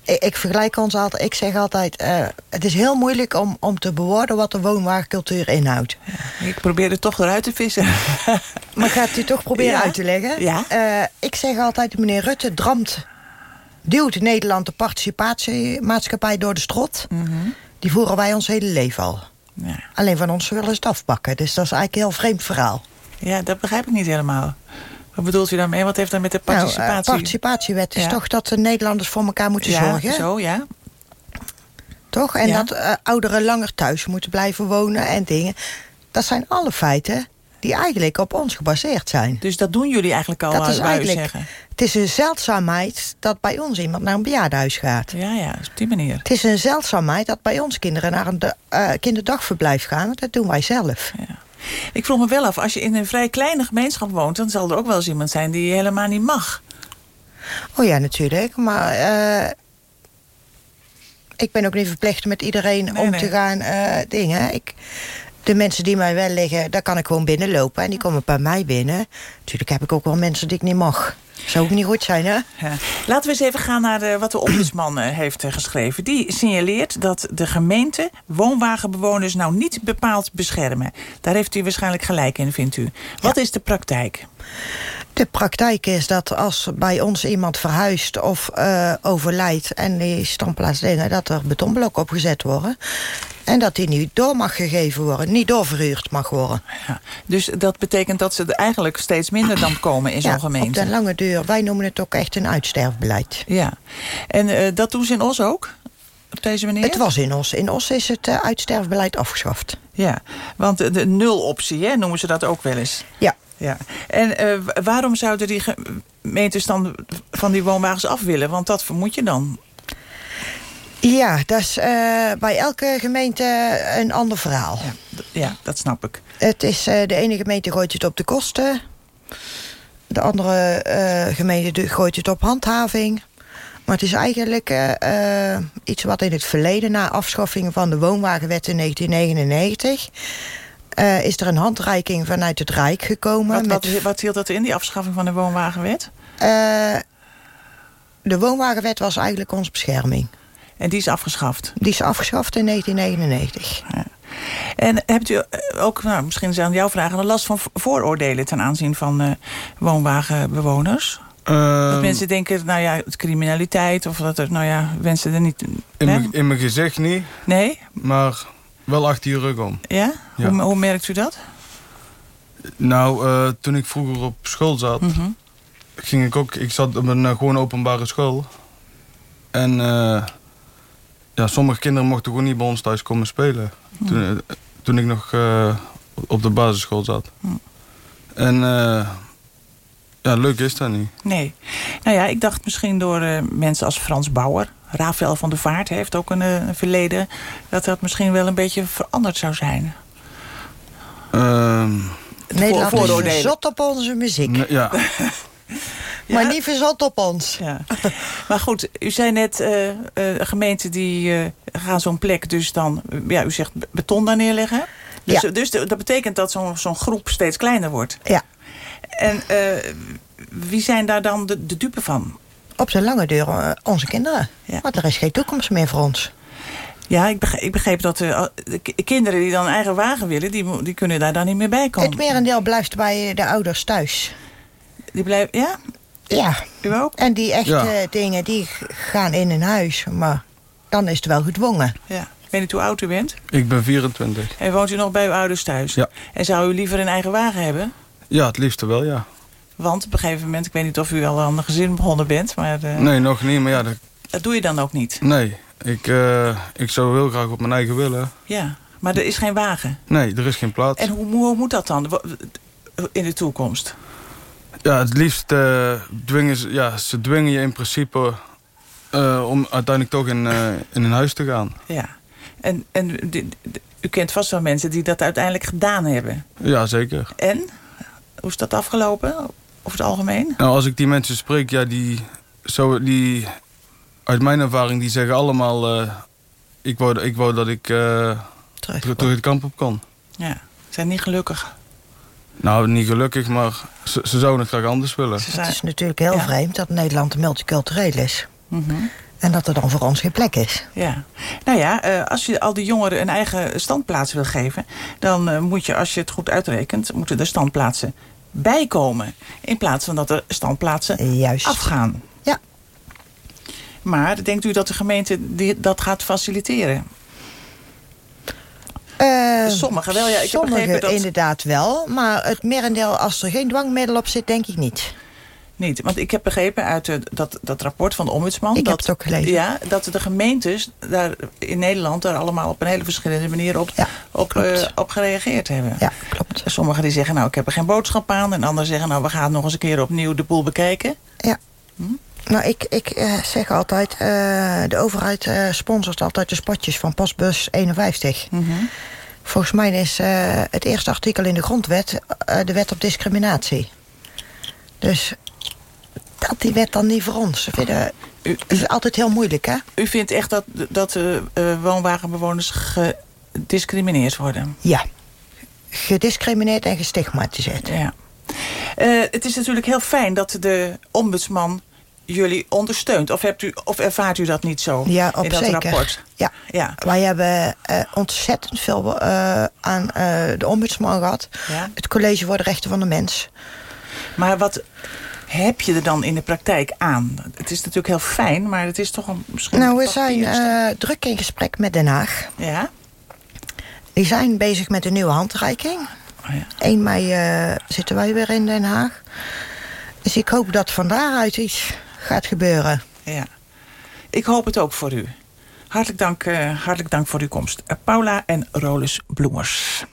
Ik, ik vergelijk ons altijd, ik zeg altijd, eh, het is heel moeilijk om, om te bewoorden wat de woonwagencultuur inhoudt. Ik probeer het toch eruit te vissen. Maar gaat u toch proberen Ja? uit te leggen? Ja. Eh, ik zeg altijd, meneer Rutte dramt, duwt Nederland de participatiemaatschappij door de strot. Die voeren wij ons hele leven al. Mhm. Ja. Alleen van ons willen ze het afpakken. Dus dat is eigenlijk een heel vreemd verhaal. Ja, dat begrijp ik niet helemaal. Wat bedoelt u daarmee? Wat heeft dat met de Nou, eh, participatie? participatiewet is Ja. toch dat de Nederlanders voor elkaar moeten ja, zorgen? zo, ja. Toch? En Ja. dat eh, ouderen langer thuis moeten blijven wonen en dingen. Dat zijn alle feiten die eigenlijk op ons gebaseerd zijn. Dus dat doen jullie eigenlijk al, dat is wou je eigenlijk, zeggen? Het is een zeldzaamheid dat bij ons iemand naar een bejaardenhuis gaat. Ja, ja, op die manier. Het is een zeldzaamheid dat bij ons kinderen naar een de- eh, kinderdagverblijf gaan. Dat doen wij zelf. Ik vroeg me wel af, als je in een vrij kleine gemeenschap woont... dan zal er ook wel eens iemand zijn die je helemaal niet mag. Oh ja, natuurlijk. Maar eh, ik ben ook niet verplicht met iedereen om nee. te gaan eh, dingen. Ik, de mensen die mij wel liggen, daar kan ik gewoon binnenlopen. En die komen bij mij binnen. Natuurlijk heb ik ook wel mensen die ik niet mag. Zou ook niet goed zijn, hè? Ja. Laten we eens even gaan naar eh, wat de ombudsman eh, heeft eh, geschreven. Die signaleert dat de gemeente woonwagenbewoners nou niet bepaald beschermen. Daar heeft u waarschijnlijk gelijk in, vindt u. Wat is de praktijk? De praktijk is dat als bij ons iemand verhuist of overlijdt... en die standplaats dingen, dat er betonblokken opgezet worden. En dat die niet door mag gegeven worden, niet doorverhuurd mag worden. Ja, dus dat betekent dat ze er eigenlijk steeds minder dan komen in zo'n Ja, gemeente. op de lange duur. Wij noemen het ook echt een uitsterfbeleid. Ja, en eh, dat doen ze in Os ook? Op deze manier? Het was in Os. In Os is het eh, uitsterfbeleid afgeschaft. Ja, want de, de nuloptie hè, noemen ze dat ook wel eens. Ja. ja. En eh, wa- waarom zouden die gemeentes dan van die woonwagens af willen? Want dat vermoed je dan. Ja, dat is eh, bij elke gemeente een ander verhaal. Ja, dat snap ik. Het is, eh, de ene gemeente gooit het op de kosten. De andere eh, gemeente gooit het op handhaving. Maar het is eigenlijk iets wat in het verleden... na afschaffing van de woonwagenwet in 1999... eh, is er een handreiking vanuit het Rijk gekomen. Wat, met wat, wat hield dat in, die afschaffing van de woonwagenwet? De woonwagenwet was eigenlijk onze bescherming. En die is afgeschaft? Die is afgeschaft in 1999. En hebt u eh, ook, nou, misschien zijn jouw vragen... een last van vooroordelen ten aanzien van eh, woonwagenbewoners? Ehm, dat mensen denken, nou ja, het criminaliteit... of dat er, nou ja, mensen er niet... in, mijn, in mijn gezicht niet. Nee? Maar wel achter je rug om. Ja? Ja. Hoe, hoe merkt u dat? Nou, eh, toen ik vroeger op school zat, Mhm. ging ik ook. Ik zat op een uh, gewoon openbare school. En eh, ja, sommige kinderen mochten gewoon niet bij ons thuis komen spelen. Toen, eh, toen ik nog eh, op de basisschool zat. En eh, ja, leuk is dat niet. Nee. Nou ja, ik dacht misschien door mensen als Frans Bauer... Rafael van der Vaart heeft ook een, een verleden... dat dat misschien wel een beetje veranderd zou zijn. Ehm, Nederland is verzot op onze muziek. nee, ja. Maar niet verzot op ons. Ja. Maar goed, u zei net, eh, eh, gemeenten die eh, gaan zo'n plek dus dan... ja, u zegt be- beton daar neerleggen. Dus, Ja. dus dat betekent dat zo'n zo'n groep steeds kleiner wordt. Ja. En wie zijn daar dan de, de dupe van? Op de lange deur onze kinderen. Want er is geen toekomst meer voor ons. Ja, ik begreep, ik begreep dat de ki- kinderen die dan eigen wagen willen... die, die kunnen daar dan niet meer bij komen. Het merendeel blijft bij de ouders thuis. Die blijven, ja? Ja. U ook? En die echte Ja. dingen, die gaan in een huis. Maar dan is het wel gedwongen. Ja. Ik weet niet hoe oud u bent. Ik ben 24. En woont u nog bij uw ouders thuis? Ja. En zou u liever een eigen wagen hebben? Ja, het liefste wel, ja. Want op een gegeven moment, ik weet niet of u al aan een gezin begonnen bent... maar eh, Nee, nog niet, maar ja, dat, dat doe je dan ook niet. nee. Ik, eh, ik zou heel graag op mijn eigen willen. Ja, maar er is geen wagen. Nee, er is geen plaats. En hoe, hoe moet dat dan in de toekomst? Ja, het liefst eh, dwingen ze, ja, ze dwingen je in principe eh, om uiteindelijk toch in, eh, in een huis te gaan. Ja. En, en u kent vast wel mensen die dat uiteindelijk gedaan hebben. Ja, zeker. En? Hoe is dat afgelopen, over het algemeen? Nou, als ik die mensen spreek, ja, die, zo, die uit mijn ervaring, die zeggen allemaal... ik, wou, ik wou dat ik terug terug het kamp op kon. Ja, zijn niet gelukkig. Nou, niet gelukkig, maar ze, ze zouden het graag anders willen. Het is natuurlijk heel vreemd dat Nederland multicultureel is. Mhm. En dat er dan voor ons geen plek is. Ja, nou ja, eh, als je al die jongeren een eigen standplaats wil geven... dan eh, moet je, als je het goed uitrekent, moeten er standplaatsen bijkomen. In plaats van dat er standplaatsen Juist. afgaan. Ja. Maar denkt u dat de gemeente dat gaat faciliteren? Eh, Sommigen wel, ja. Ik Sommigen dat- inderdaad wel. Maar het merendeel, als er geen dwangmiddel op zit, denk ik niet. Niet, want ik heb begrepen uit eh, dat, dat rapport van de ombudsman... Ik dat, heb het ook gelezen. Ja, dat de gemeentes daar in Nederland... daar allemaal op een hele verschillende manier op, op, eh, op gereageerd hebben. Ja, klopt. Sommigen die zeggen, nou, ik heb er geen boodschap aan. En anderen zeggen, nou, we gaan nog eens een keer opnieuw de boel bekijken. Ja. Nou, ik, ik eh, zeg altijd, eh, de overheid eh, sponsort altijd de spotjes van Postbus 51. Volgens mij is eh, het eerste artikel in de grondwet eh, de wet op discriminatie. Dus dat die wet dan niet voor ons. Vinden, het is altijd heel moeilijk, hè? U vindt echt dat, dat uh, woonwagenbewoners gediscrimineerd worden? Ja. Gediscrimineerd en gestigmatiseerd. Ja. Uh, het is natuurlijk heel fijn dat de ombudsman jullie ondersteunt. Of, hebt u, of ervaart u dat niet zo ja, op in dat zeker. rapport? Ja. ja. Wij hebben uh, ontzettend veel uh, aan de ombudsman gehad. Ja. Het College voor de Rechten van de Mens. Maar wat heb je er dan in de praktijk aan? Het is natuurlijk heel fijn, maar het is toch een... Misschien nou, we zijn druk in gesprek met Den Haag. Ja? Die zijn bezig met een nieuwe handreiking. Oh ja. 1 mei zitten wij weer in Den Haag. Dus ik hoop dat van daaruit iets gaat gebeuren. Ja. Ik hoop het ook voor u. Hartelijk dank, uh, hartelijk dank voor uw komst. Uh, Paula en Rolus Bloemers.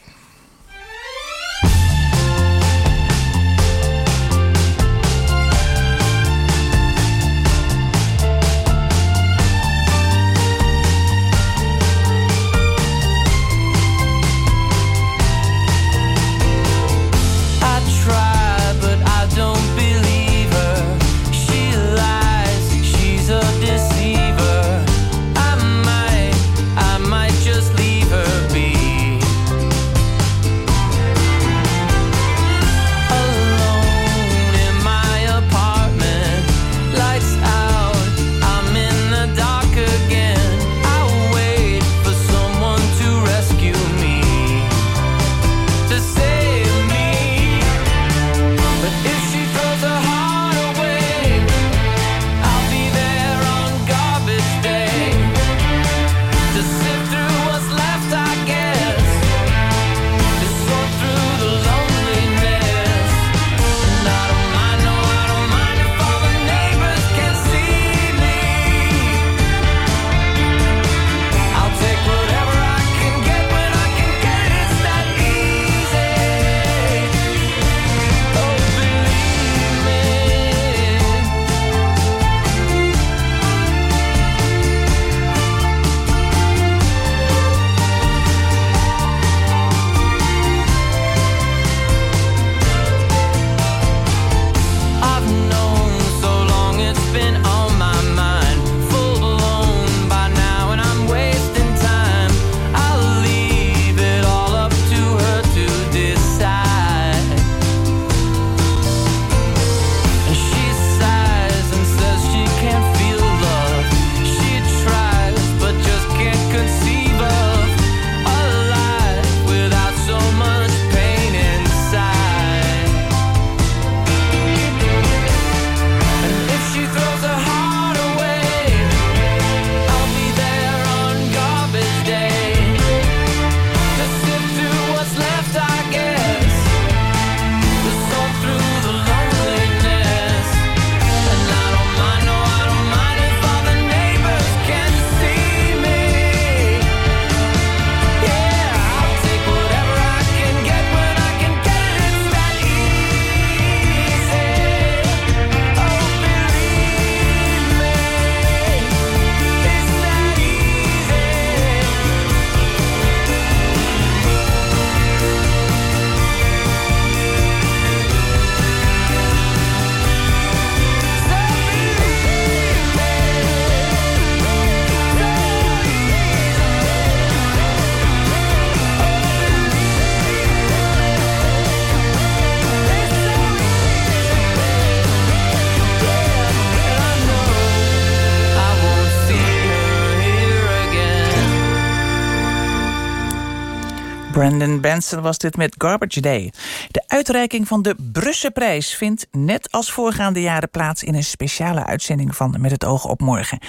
Brandon Benson was dit met Garbage Day. De uitreiking van de Brusselprijs vindt net als voorgaande jaren plaats... in een speciale uitzending van Met het oog op morgen.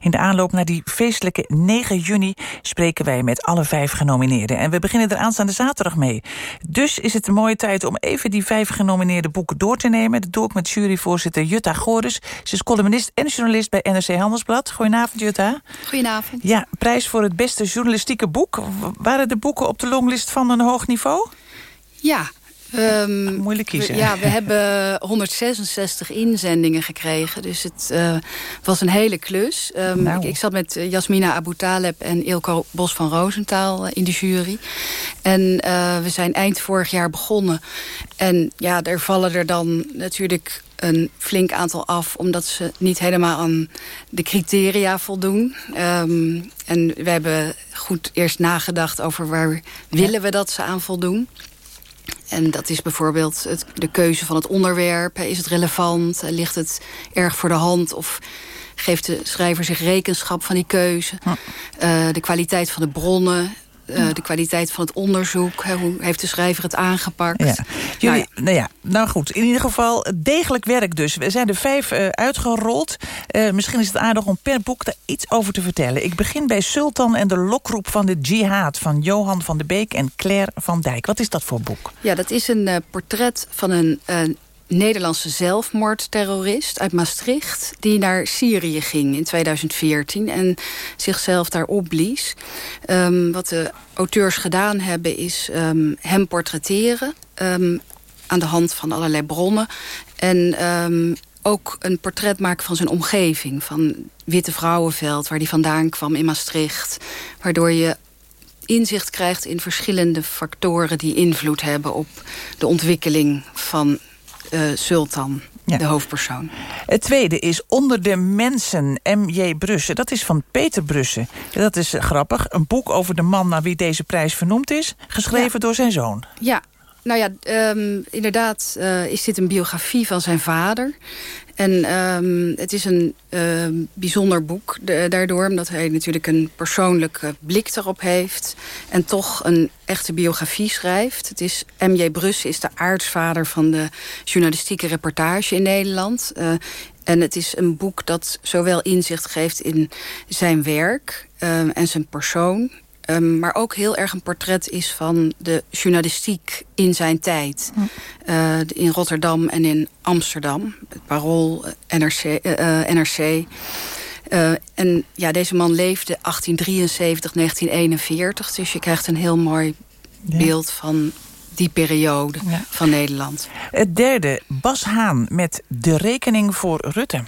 In de aanloop naar die feestelijke 9 juni spreken wij met alle vijf genomineerden. En we beginnen er aanstaande zaterdag mee. Dus is het een mooie tijd om even die vijf genomineerde boeken door te nemen. Dat doe ik met juryvoorzitter Jutta Goris. Ze is columnist en journalist bij NRC Handelsblad. Goedenavond, Jutta. Goedenavond. Ja, prijs voor het beste journalistieke boek. Waren de boeken op de longlist van een hoog niveau? Ja, Ehm, Moeilijk kiezen. we- ja, we hebben 166 inzendingen gekregen. Dus het eh, was een hele klus. Ehm, Nou. ik, ik zat met eh, Jasmina Abu Taleb en Ilko Bos van Roosentaal eh, in de jury. En we zijn eind vorig jaar begonnen. En ja, er vallen er dan natuurlijk een flink aantal af... omdat ze niet helemaal aan de criteria voldoen. Ehm, en we hebben goed eerst nagedacht over waar willen we dat ze aan voldoen. En dat is bijvoorbeeld het, de keuze van het onderwerp. Is het relevant? Ligt het erg voor de hand? Of geeft de schrijver zich rekenschap van die keuze? Eh, de kwaliteit van de bronnen. Eh, de kwaliteit van het onderzoek. Hè, hoe heeft de schrijver het aangepakt? Ja. Jullie, Nou nou ja, nou goed, in ieder geval degelijk werk dus. We zijn er vijf eh, uitgerold. Eh, misschien is het aardig om per boek daar iets over te vertellen. Ik begin bij Sultan en de lokroep van de jihad... van Johan van de Beek en Claire van Dijk. Wat is dat voor boek? Ja, dat is een portret van een eh, Nederlandse zelfmoordterrorist uit Maastricht... die naar Syrië ging in 2014 en zichzelf daar opblies. Ehm, wat de auteurs gedaan hebben is ehm, hem portretteren... ehm, aan de hand van allerlei bronnen. En ook een portret maken van zijn omgeving. Van Witte Vrouwenveld, waar hij vandaan kwam in Maastricht. Waardoor je inzicht krijgt in verschillende factoren... die invloed hebben op de ontwikkeling van eh, Sultan, de hoofdpersoon. Het tweede is Onder de Mensen, M.J. Brussen. Dat is van Peter Brussen. Dat is eh, grappig. Een boek over de man naar wie deze prijs vernoemd is. Geschreven door zijn zoon. Ja, nou ja, ehm, inderdaad eh, is dit een biografie van zijn vader. En ehm, het is een ehm, bijzonder boek daardoor... omdat hij natuurlijk een persoonlijke blik erop heeft... en toch een echte biografie schrijft. Het is M.J. Brussen is de aartsvader van de journalistieke reportage in Nederland... Eh, en het is een boek dat zowel inzicht geeft in zijn werk ehm, en zijn persoon... Ehm, maar ook heel erg een portret is van de journalistiek in zijn tijd. Eh, in Rotterdam en in Amsterdam. Het Parool, eh, NRC. eh, NRC. En ja, deze man leefde 1873, 1941. Dus je krijgt een heel mooi beeld van die periode van Nederland. Het derde, Bas Haan met De Rekening voor Rutte.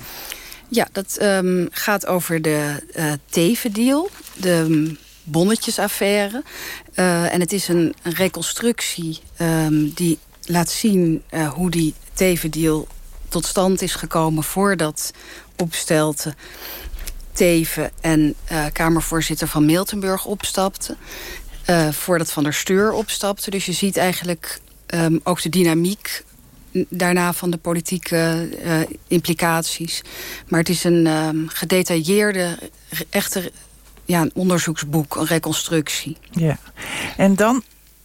Ja, dat ehm, gaat over de eh Teven-deal, de mm, bonnetjesaffaire. Eh, en het is een, reconstructie ehm, die laat zien eh, hoe die Teven-deal tot stand is gekomen... voordat Opstelten, Teven en eh, Kamervoorzitter van Miltenburg opstapten. eh, voordat Van der Steur opstapte. Dus je ziet eigenlijk ehm, ook de dynamiek daarna van de politieke implicaties. Maar het is een ehm, gedetailleerde, echte ja, een onderzoeksboek, een reconstructie. Ja. En dan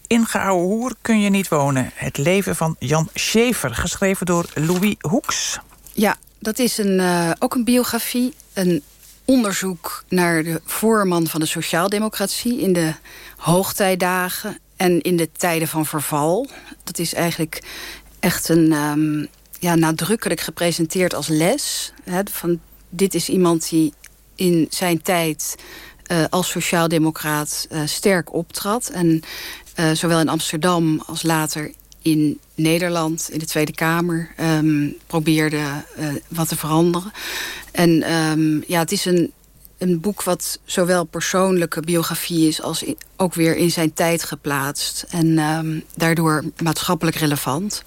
in Hoer kun je niet wonen. Het leven van Jan Schever, geschreven door Louis Hoeks. Ja, dat is een, eh, ook een biografie. Een onderzoek naar de voorman van de sociaaldemocratie... in de hoogtijdagen en in de tijden van verval. Dat is eigenlijk echt een, ehm, ja, nadrukkelijk gepresenteerd als les. Hè, van, dit is iemand die in zijn tijd eh, als sociaaldemocraat eh, sterk optrad. En eh, zowel in Amsterdam als later in Nederland, in de Tweede Kamer, ehm, probeerde wat te veranderen. En ehm, ja, het is een, een boek wat zowel persoonlijke biografie is... als ook weer in zijn tijd geplaatst. En ehm, daardoor maatschappelijk relevant,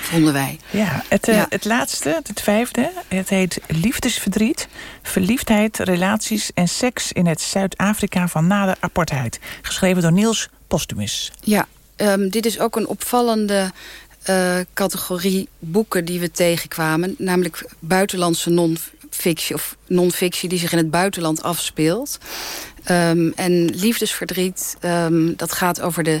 vonden wij. Ja, het, eh, Ja. het laatste, het vijfde, het heet Liefdesverdriet, Verliefdheid, Relaties en Seks in het Zuid-Afrika van na de apartheid. Geschreven door Niels Postumus. Ja, ehm, dit is ook een opvallende eh, categorie boeken die we tegenkwamen. Namelijk buitenlandse non-fictie of non-fictie die zich in het buitenland afspeelt. Ehm, en liefdesverdriet, ehm, dat gaat over de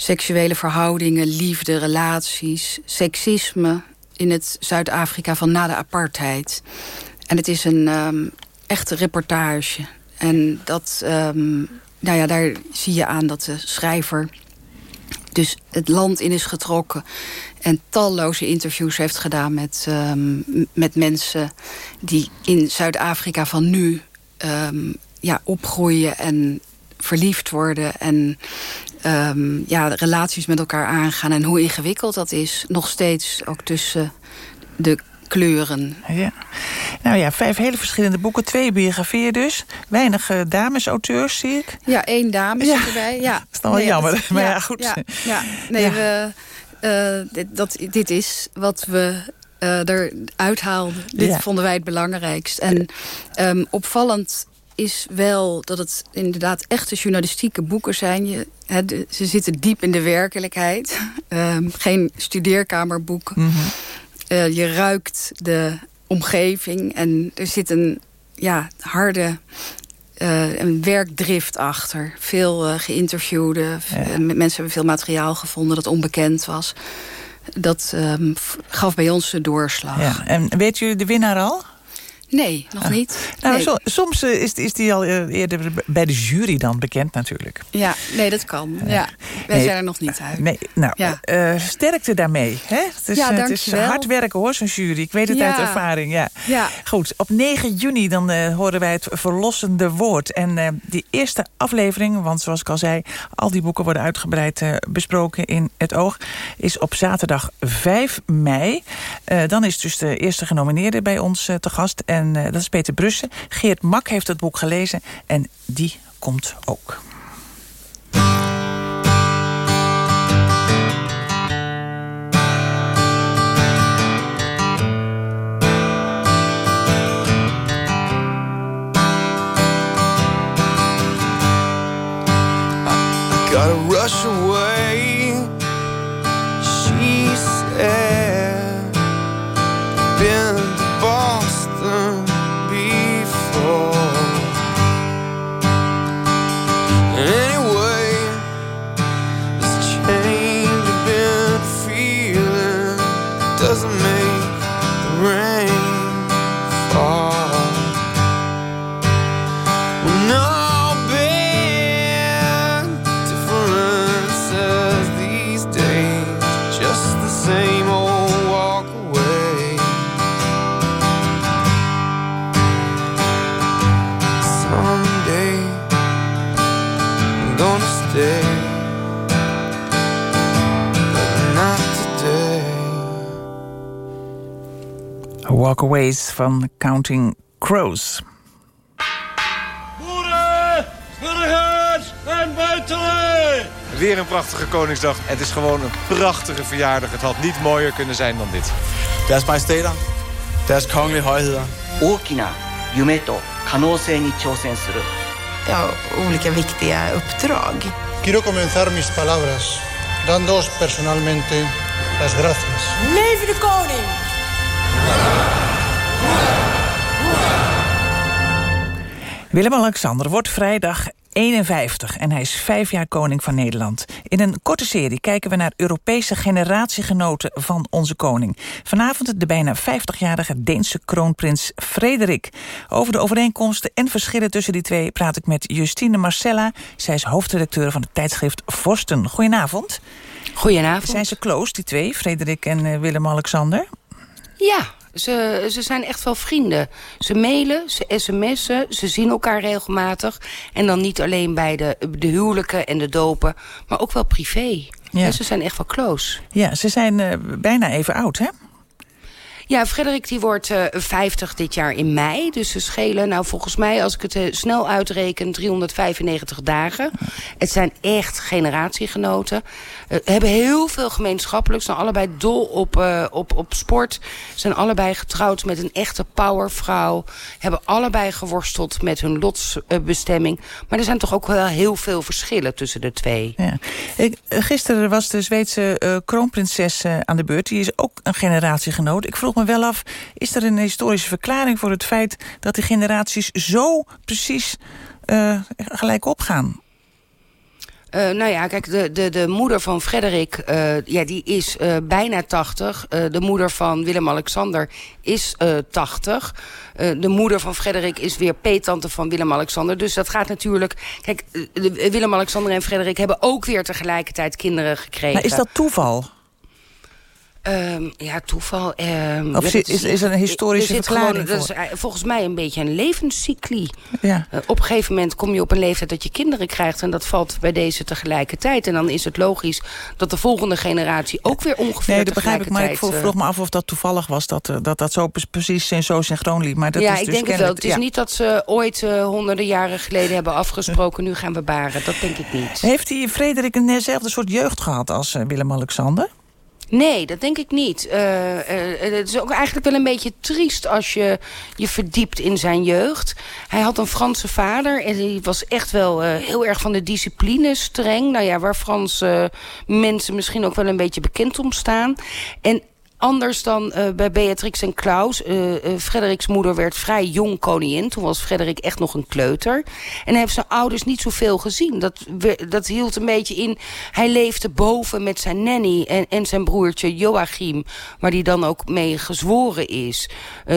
seksuele verhoudingen, liefde, relaties, seksisme in het Zuid-Afrika van na de apartheid. En het is een ehm, echte reportage. En dat, ehm, nou ja, daar zie je aan dat de schrijver dus het land in is getrokken en talloze interviews heeft gedaan met, ehm, met mensen die in Zuid-Afrika van nu ja, opgroeien en verliefd worden en ehm, ja, relaties met elkaar aangaan... en hoe ingewikkeld dat is. Nog steeds ook tussen de kleuren. Ja. Nou ja, vijf hele verschillende boeken, twee biografieën dus. Weinig uh, dames-auteurs, zie ik. Ja, één dame Ja. erbij. Ja. Dat is dan wel jammer, maar ja, goed. Ja, ja. Nee. We, eh, dit, dat, dit is wat we eh eruit haalden. Dit vonden wij het belangrijkst. En ehm, opvallend is wel dat het inderdaad echte journalistieke boeken zijn. Je, de- ze zitten diep in de werkelijkheid. Ehm, geen studeerkamerboeken. Mhm. Eh, je ruikt de omgeving en er zit een ja, harde eh, een werkdrift achter. Veel eh, geïnterviewden. mensen hebben veel materiaal gevonden dat onbekend was. Dat ehm, gaf bij ons de doorslag. Ja. En weet u de winnaar al? Nee, nog niet. Nou, Nee. soms eh, is, is die al eh, eerder bij de jury dan bekend natuurlijk. Ja, nee, dat kan. Ja. Wij Nee. zijn er nog niet uit. Nee, nou, Ja. eh, sterkte daarmee. Hè? Het is, Ja, het is hard werken hoor, zo'n jury. Ik weet het Ja. uit ervaring. Ja. Ja. Goed, op 9 juni dan horen wij het verlossende woord. En die eerste aflevering, want zoals ik al zei... al die boeken worden uitgebreid besproken in het oog... is op zaterdag 5 mei. Dan is dus de eerste genomineerde bij ons te gast. En eh, dat is Peter Brussen. Geert Mak heeft het boek gelezen en die komt ook. Walkaways van Counting Crows. Boeren, en! Weer een prachtige Koningsdag. Het is gewoon een prachtige verjaardag. Het had niet mooier kunnen zijn dan dit. Deres majesteter, deres kongelige hoogheden. Okina, Yumeto, Kanose ni chousen suru. Ja, olika viktiga uppdrag. Quiero comenzar mis palabras dándoos personalmente las gracias. Leven de koning! Willem-Alexander wordt vrijdag 51 en hij is vijf jaar koning van Nederland. In een korte serie kijken we naar Europese generatiegenoten van onze koning. Vanavond de bijna 50-jarige Deense kroonprins Frederik. Over de overeenkomsten en verschillen tussen die twee praat ik met Justine Marcella. Zij is hoofdredacteur van het tijdschrift Vorsten. Goedenavond. Goedenavond. Zijn ze close, die twee, Frederik en eh, Willem-Alexander? Ja, ze, ze zijn echt wel vrienden. Ze mailen, ze sms'en, ze zien elkaar regelmatig. En dan niet alleen bij de, de huwelijken en de dopen, maar ook wel privé. Ja. Ze zijn echt wel close. Ja, ze zijn eh, bijna even oud, hè? Ja, Frederik die wordt eh 50 dit jaar in mei. Dus ze schelen, nou volgens mij, als ik het eh, snel uitreken, 395 dagen. Het zijn echt generatiegenoten. Eh, hebben heel veel gemeenschappelijk. Zijn allebei dol op, op, op sport. Zijn allebei getrouwd met een echte powervrouw. Hebben allebei geworsteld met hun lotsbestemming. maar er zijn toch ook wel heel veel verschillen tussen de twee. Ja. Gisteren was de Zweedse kroonprinses aan de beurt. Die is ook een generatiegenoot. Ik vroeg me wel af, is er een historische verklaring voor het feit... dat die generaties zo precies eh, gelijk opgaan? Eh, nou ja, kijk, de, de, de moeder van Frederik, eh, ja, die is bijna 80. Eh, de moeder van Willem-Alexander is eh 80. Eh, de moeder van Frederik is weer peetante van Willem-Alexander. Dus dat gaat natuurlijk... Kijk, de- Willem-Alexander en Frederik hebben ook weer tegelijkertijd kinderen gekregen. Maar is dat toeval? Ehm, ja, toeval. ehm, Of is- is er een historische er verklaring gewoon, dat is eh, volgens mij een beetje een levenscycli. Ja. Eh, op een gegeven moment kom je op een leeftijd dat je kinderen krijgt... en dat valt bij deze tegelijkertijd. En dan is het logisch dat de volgende generatie ook weer ongeveer Nee, dat begrijp ik, maar ik tegelijkertijd, vroeg eh, me af of dat toevallig was... dat eh, dat, dat zo pre- precies en zo synchroon liep. Maar dat ja, is ik dus denk het wel. Het is ja. niet dat ze ooit eh, honderden jaren geleden hebben afgesproken... nu gaan we baren. Dat denk ik niet. Heeft hij Frederik eenzelfde soort jeugd gehad als eh, Willem-Alexander? Nee, dat denk ik niet. Eh, eh, het is ook eigenlijk wel een beetje triest als je je verdiept in zijn jeugd. Hij had een Franse vader en die was echt wel eh, heel erg van de discipline streng. Nou ja, waar Franse mensen misschien ook wel een beetje bekend om staan. En Anders dan eh, bij Beatrix en Klaus. Eh eh, Frederiks moeder werd vrij jong koningin. Toen was Frederik echt nog een kleuter. En heeft zijn ouders niet zoveel gezien. Dat, dat hield een beetje in... Hij leefde boven met zijn nanny en, en zijn broertje Joachim. Waar die dan ook mee gezworen is.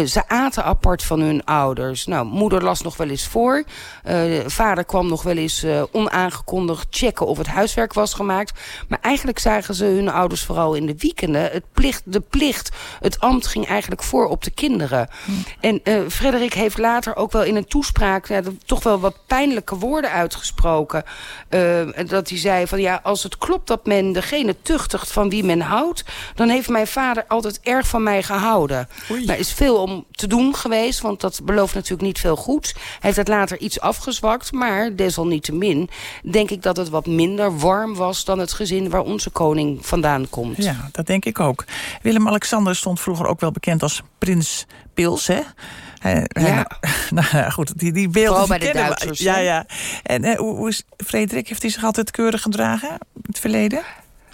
Ze aten apart van hun ouders. Nou, moeder las nog wel eens voor. Vader kwam nog wel eens onaangekondigd checken of het huiswerk was gemaakt. Maar eigenlijk zagen ze hun ouders vooral in de weekenden. Het plicht, de plicht, het ambt ging eigenlijk voor op de kinderen. En eh Frederik heeft later ook wel in een toespraak... Ja, toch wel wat pijnlijke woorden uitgesproken. Eh, dat hij zei van ja, als het klopt dat men degene tuchtigt van wie men houdt... dan heeft mijn vader altijd erg van mij gehouden. Er is veel om te doen geweest, want dat belooft natuurlijk niet veel goeds. Hij heeft het later iets afgezwakt, maar desalniettemin... denk ik dat het wat minder warm was dan het gezin waar onze koning vandaan komt. Ja, dat denk ik ook. Willem-Alexander stond vroeger ook wel bekend als prins Pils, hè? Hij- Ja. nou goed, die, die beelden Vooral die bij de kennen we. Duitsers, Ja, ja. En eh, hoe, hoe is Frederik, heeft hij zich altijd keurig gedragen in het verleden?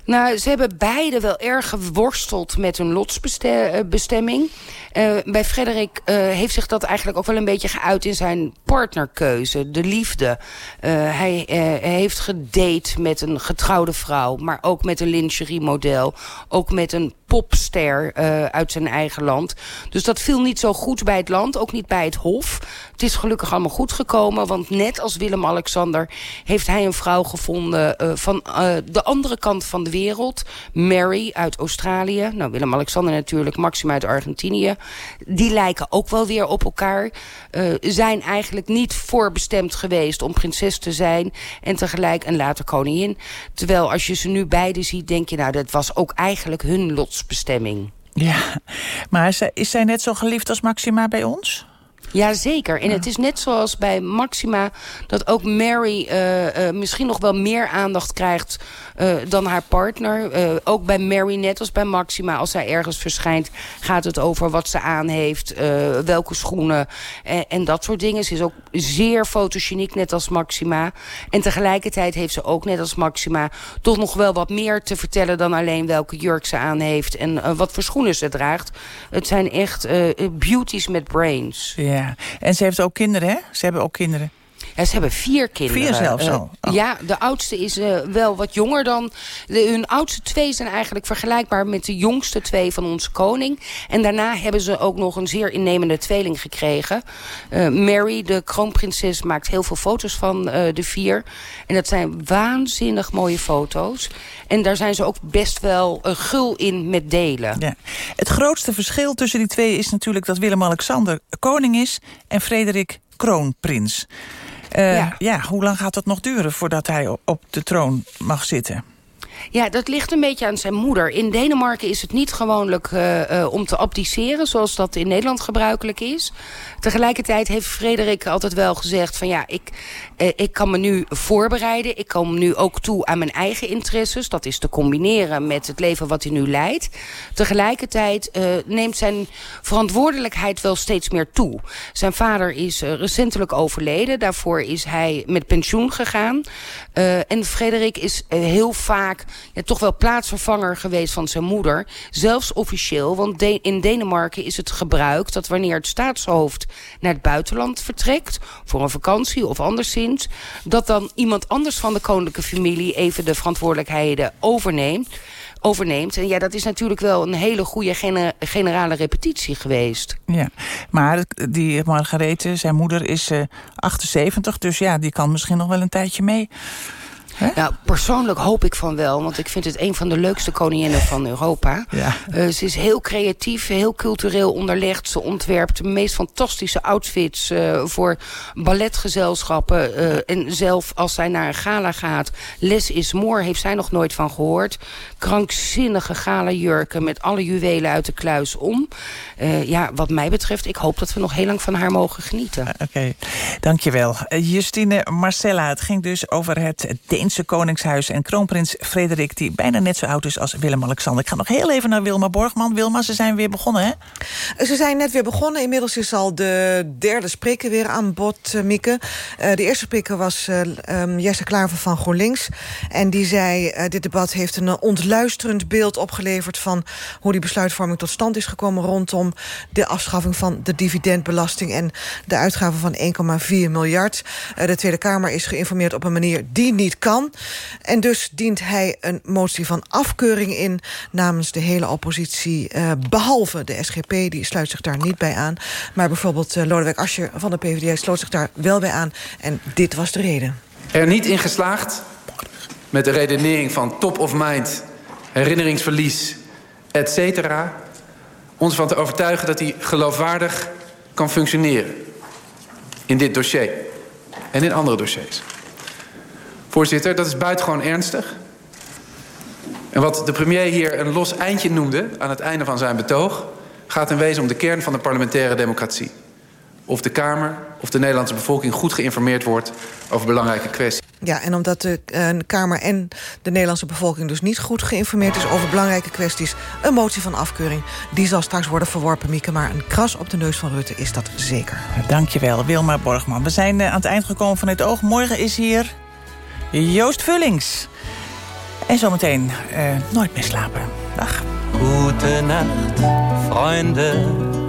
Nou, ze hebben beide wel erg geworsteld met hun lotsbestemming. Eh, bij Frederik eh, heeft zich dat eigenlijk ook wel een beetje geuit in zijn partnerkeuze, de liefde. Eh, hij eh, heeft gedate met een getrouwde vrouw, maar ook met een lingeriemodel. Ook met een popster eh, uit zijn eigen land. Dus dat viel niet zo goed bij het land, ook niet bij het hof. Het is gelukkig allemaal goed gekomen, want net als Willem-Alexander... heeft hij een vrouw gevonden eh, van eh, de andere kant van de wereld. Mary uit Australië. Nou, Willem-Alexander natuurlijk, Maxima uit Argentinië. Die lijken ook wel weer op elkaar. Zijn eigenlijk niet voorbestemd geweest om prinses te zijn... en tegelijk een later koningin. Terwijl als je ze nu beide ziet, denk je... nou, dat was ook eigenlijk hun Ja, maar is zij net zo geliefd als Maxima bij ons? Jazeker. En het is net zoals bij Maxima... dat ook Mary eh, eh, misschien nog wel meer aandacht krijgt eh, dan haar partner. Ook bij Mary, net als bij Maxima, als zij ergens verschijnt... gaat het over wat ze aan heeft, welke schoenen en, dat soort dingen. Ze is ook zeer fotogeniek, net als Maxima. En tegelijkertijd heeft ze ook, net als Maxima... toch nog wel wat meer te vertellen dan alleen welke jurk ze aan heeft... en wat voor schoenen ze draagt. Het zijn echt beauties met brains. Ja, en ze heeft ook kinderen, hè? Ze hebben ook kinderen. Ja, ze hebben vier kinderen. Vier zelfs Eh, al? Oh. Ja, de oudste is eh, wel wat jonger dan... De, hun oudste twee zijn eigenlijk vergelijkbaar met de jongste twee van onze koning. En daarna hebben ze ook nog een zeer innemende tweeling gekregen. Eh, Mary, de kroonprinses, maakt heel veel foto's van de vier. En dat zijn waanzinnig mooie foto's. En daar zijn ze ook best wel gul in met delen. Ja. Het grootste verschil tussen die twee is natuurlijk dat Willem-Alexander koning is... en Frederik kroonprins. Eh, Ja. ja, hoe lang gaat dat nog duren voordat hij op- de troon mag zitten? Ja, dat ligt een beetje aan zijn moeder. In Denemarken is het niet gewoonlijk eh, eh, om te abdiceren... zoals dat in Nederland gebruikelijk is. Tegelijkertijd heeft Frederik altijd wel gezegd... van ja, ik, ik kan me nu voorbereiden. Ik kom nu ook toe aan mijn eigen interesses. Dat is te combineren met het leven wat hij nu leidt. Tegelijkertijd eh, neemt zijn verantwoordelijkheid wel steeds meer toe. Zijn vader is eh, recentelijk overleden. Daarvoor is hij met pensioen gegaan. Eh, en Frederik is eh, heel vaak ja, toch wel plaatsvervanger geweest van zijn moeder. Zelfs officieel, want in Denemarken is het gebruik... dat wanneer het staatshoofd naar het buitenland vertrekt... voor een vakantie of anderszins... dat dan iemand anders van de koninklijke familie... even de verantwoordelijkheden overneemt. overneemt. En ja, dat is natuurlijk wel een hele goede gene- generale repetitie geweest. Ja, maar die Margarethe, zijn moeder, is eh 78. Dus ja, die kan misschien nog wel een tijdje mee. Nou, persoonlijk hoop ik van wel. Want ik vind het een van de leukste koninginnen van Europa. Ja. Eh, ze is heel creatief, heel cultureel onderlegd. Ze ontwerpt de meest fantastische outfits eh, voor balletgezelschappen. eh, en zelf als zij naar een gala gaat, Les is more, heeft zij nog nooit van gehoord. Krankzinnige gala-jurken met alle juwelen uit de kluis om. Eh, ja, wat mij betreft, ik hoop dat we nog heel lang van haar mogen genieten. Oké, dankjewel. Eh, Justine Marcella, het ging dus over het Deense Koningshuis... en kroonprins Frederik, die bijna net zo oud is als Willem-Alexander. Ik ga nog heel even naar Wilma Borgman. Wilma, ze zijn weer begonnen, hè? Ze zijn net weer begonnen. Inmiddels is al de derde spreker weer aan bod, uh, Mieke. Uh, de eerste spreker was uh, um, Jesse Klaver van GroenLinks. En die zei, uh, dit debat heeft een ontluisterend beeld opgeleverd... van hoe die besluitvorming tot stand is gekomen... rondom de afschaffing van de dividendbelasting... en de uitgaven van 1,4 miljard. Uh, de Tweede Kamer is geïnformeerd op een manier die niet kan. En dus dient hij een motie van afkeuring in... namens de hele oppositie, uh, behalve de SGP. Die sluit zich daar niet bij aan. Maar bijvoorbeeld uh, Lodewijk Asscher van de PvdA sloot zich daar wel bij aan. En dit was de reden. Er niet in geslaagd met de redenering van top of mind... herinneringsverlies, et ons van te overtuigen dat hij geloofwaardig kan functioneren. In dit dossier. En in andere dossiers. Voorzitter, dat is buitengewoon ernstig. En wat de premier hier een los eindje noemde... aan het einde van zijn betoog... gaat in wezen om de kern van de parlementaire democratie. Of de Kamer of de Nederlandse bevolking goed geïnformeerd wordt... over belangrijke kwesties. Ja, en omdat de uh, Kamer en de Nederlandse bevolking dus niet goed geïnformeerd is over belangrijke kwesties, een motie van afkeuring, die zal straks worden verworpen, Mieke. Maar een kras op de neus van Rutte is dat zeker. Dankjewel, Wilma Borgman. We zijn uh, aan het eind gekomen van het oog. Morgen is hier Joost Vullings. En zometeen uh, nooit meer slapen. Dag. Gute Nacht, Freunde.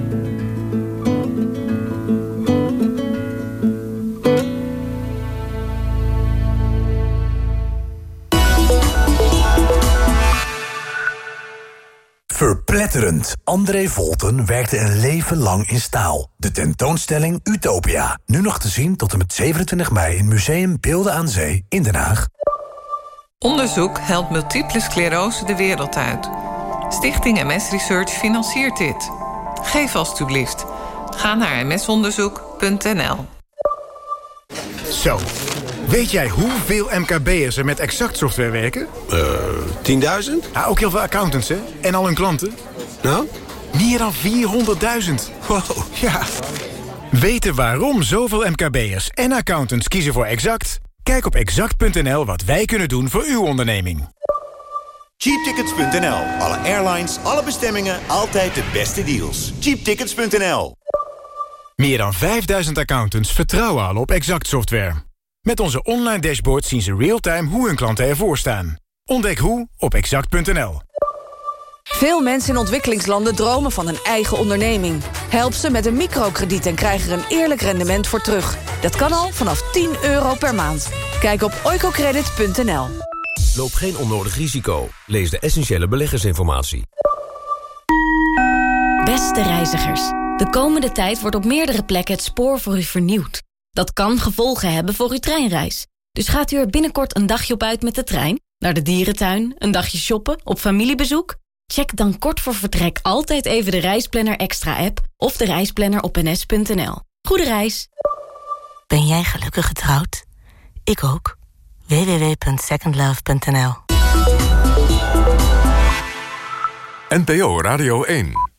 Verpletterend. André Volten werkte een leven lang in staal. De tentoonstelling Utopia. Nu nog te zien tot en met 27 mei in Museum Beelden aan Zee in Den Haag. Onderzoek helpt multiple sclerose de wereld uit. Stichting MS Research financiert dit. Geef alstublieft. Ga naar msonderzoek.nl Zo. Weet jij hoeveel MKB'ers er met Exact software werken? Uh, 10.000? Ja, ook heel veel accountants, hè? En al hun klanten. Nou? Meer dan 400.000. Wow. Ja. Weten waarom zoveel MKB'ers en accountants kiezen voor Exact? Kijk op exact.nl wat wij kunnen doen voor uw onderneming. Cheaptickets.nl. Alle airlines, alle bestemmingen, altijd de beste deals. Cheaptickets.nl. Meer dan 5000 accountants vertrouwen al op Exact software. Met onze online dashboard zien ze real-time hoe hun klanten ervoor staan. Ontdek hoe op exact.nl. Veel mensen in ontwikkelingslanden dromen van een eigen onderneming. Help ze met een microkrediet en krijg er een eerlijk rendement voor terug. Dat kan al vanaf 10 euro per maand. Kijk op oicocredit.nl. Loop geen onnodig risico. Lees de essentiële beleggersinformatie. Beste reizigers, de komende tijd wordt op meerdere plekken het spoor voor u vernieuwd. Dat kan gevolgen hebben voor uw treinreis. Dus gaat u er binnenkort een dagje op uit met de trein? Naar de dierentuin? Een dagje shoppen? Op familiebezoek? Check dan kort voor vertrek altijd even de Reisplanner Extra app... of de reisplanner op ns.nl. Goede reis! Ben jij gelukkig getrouwd? Ik ook. www.secondlove.nl NPO Radio 1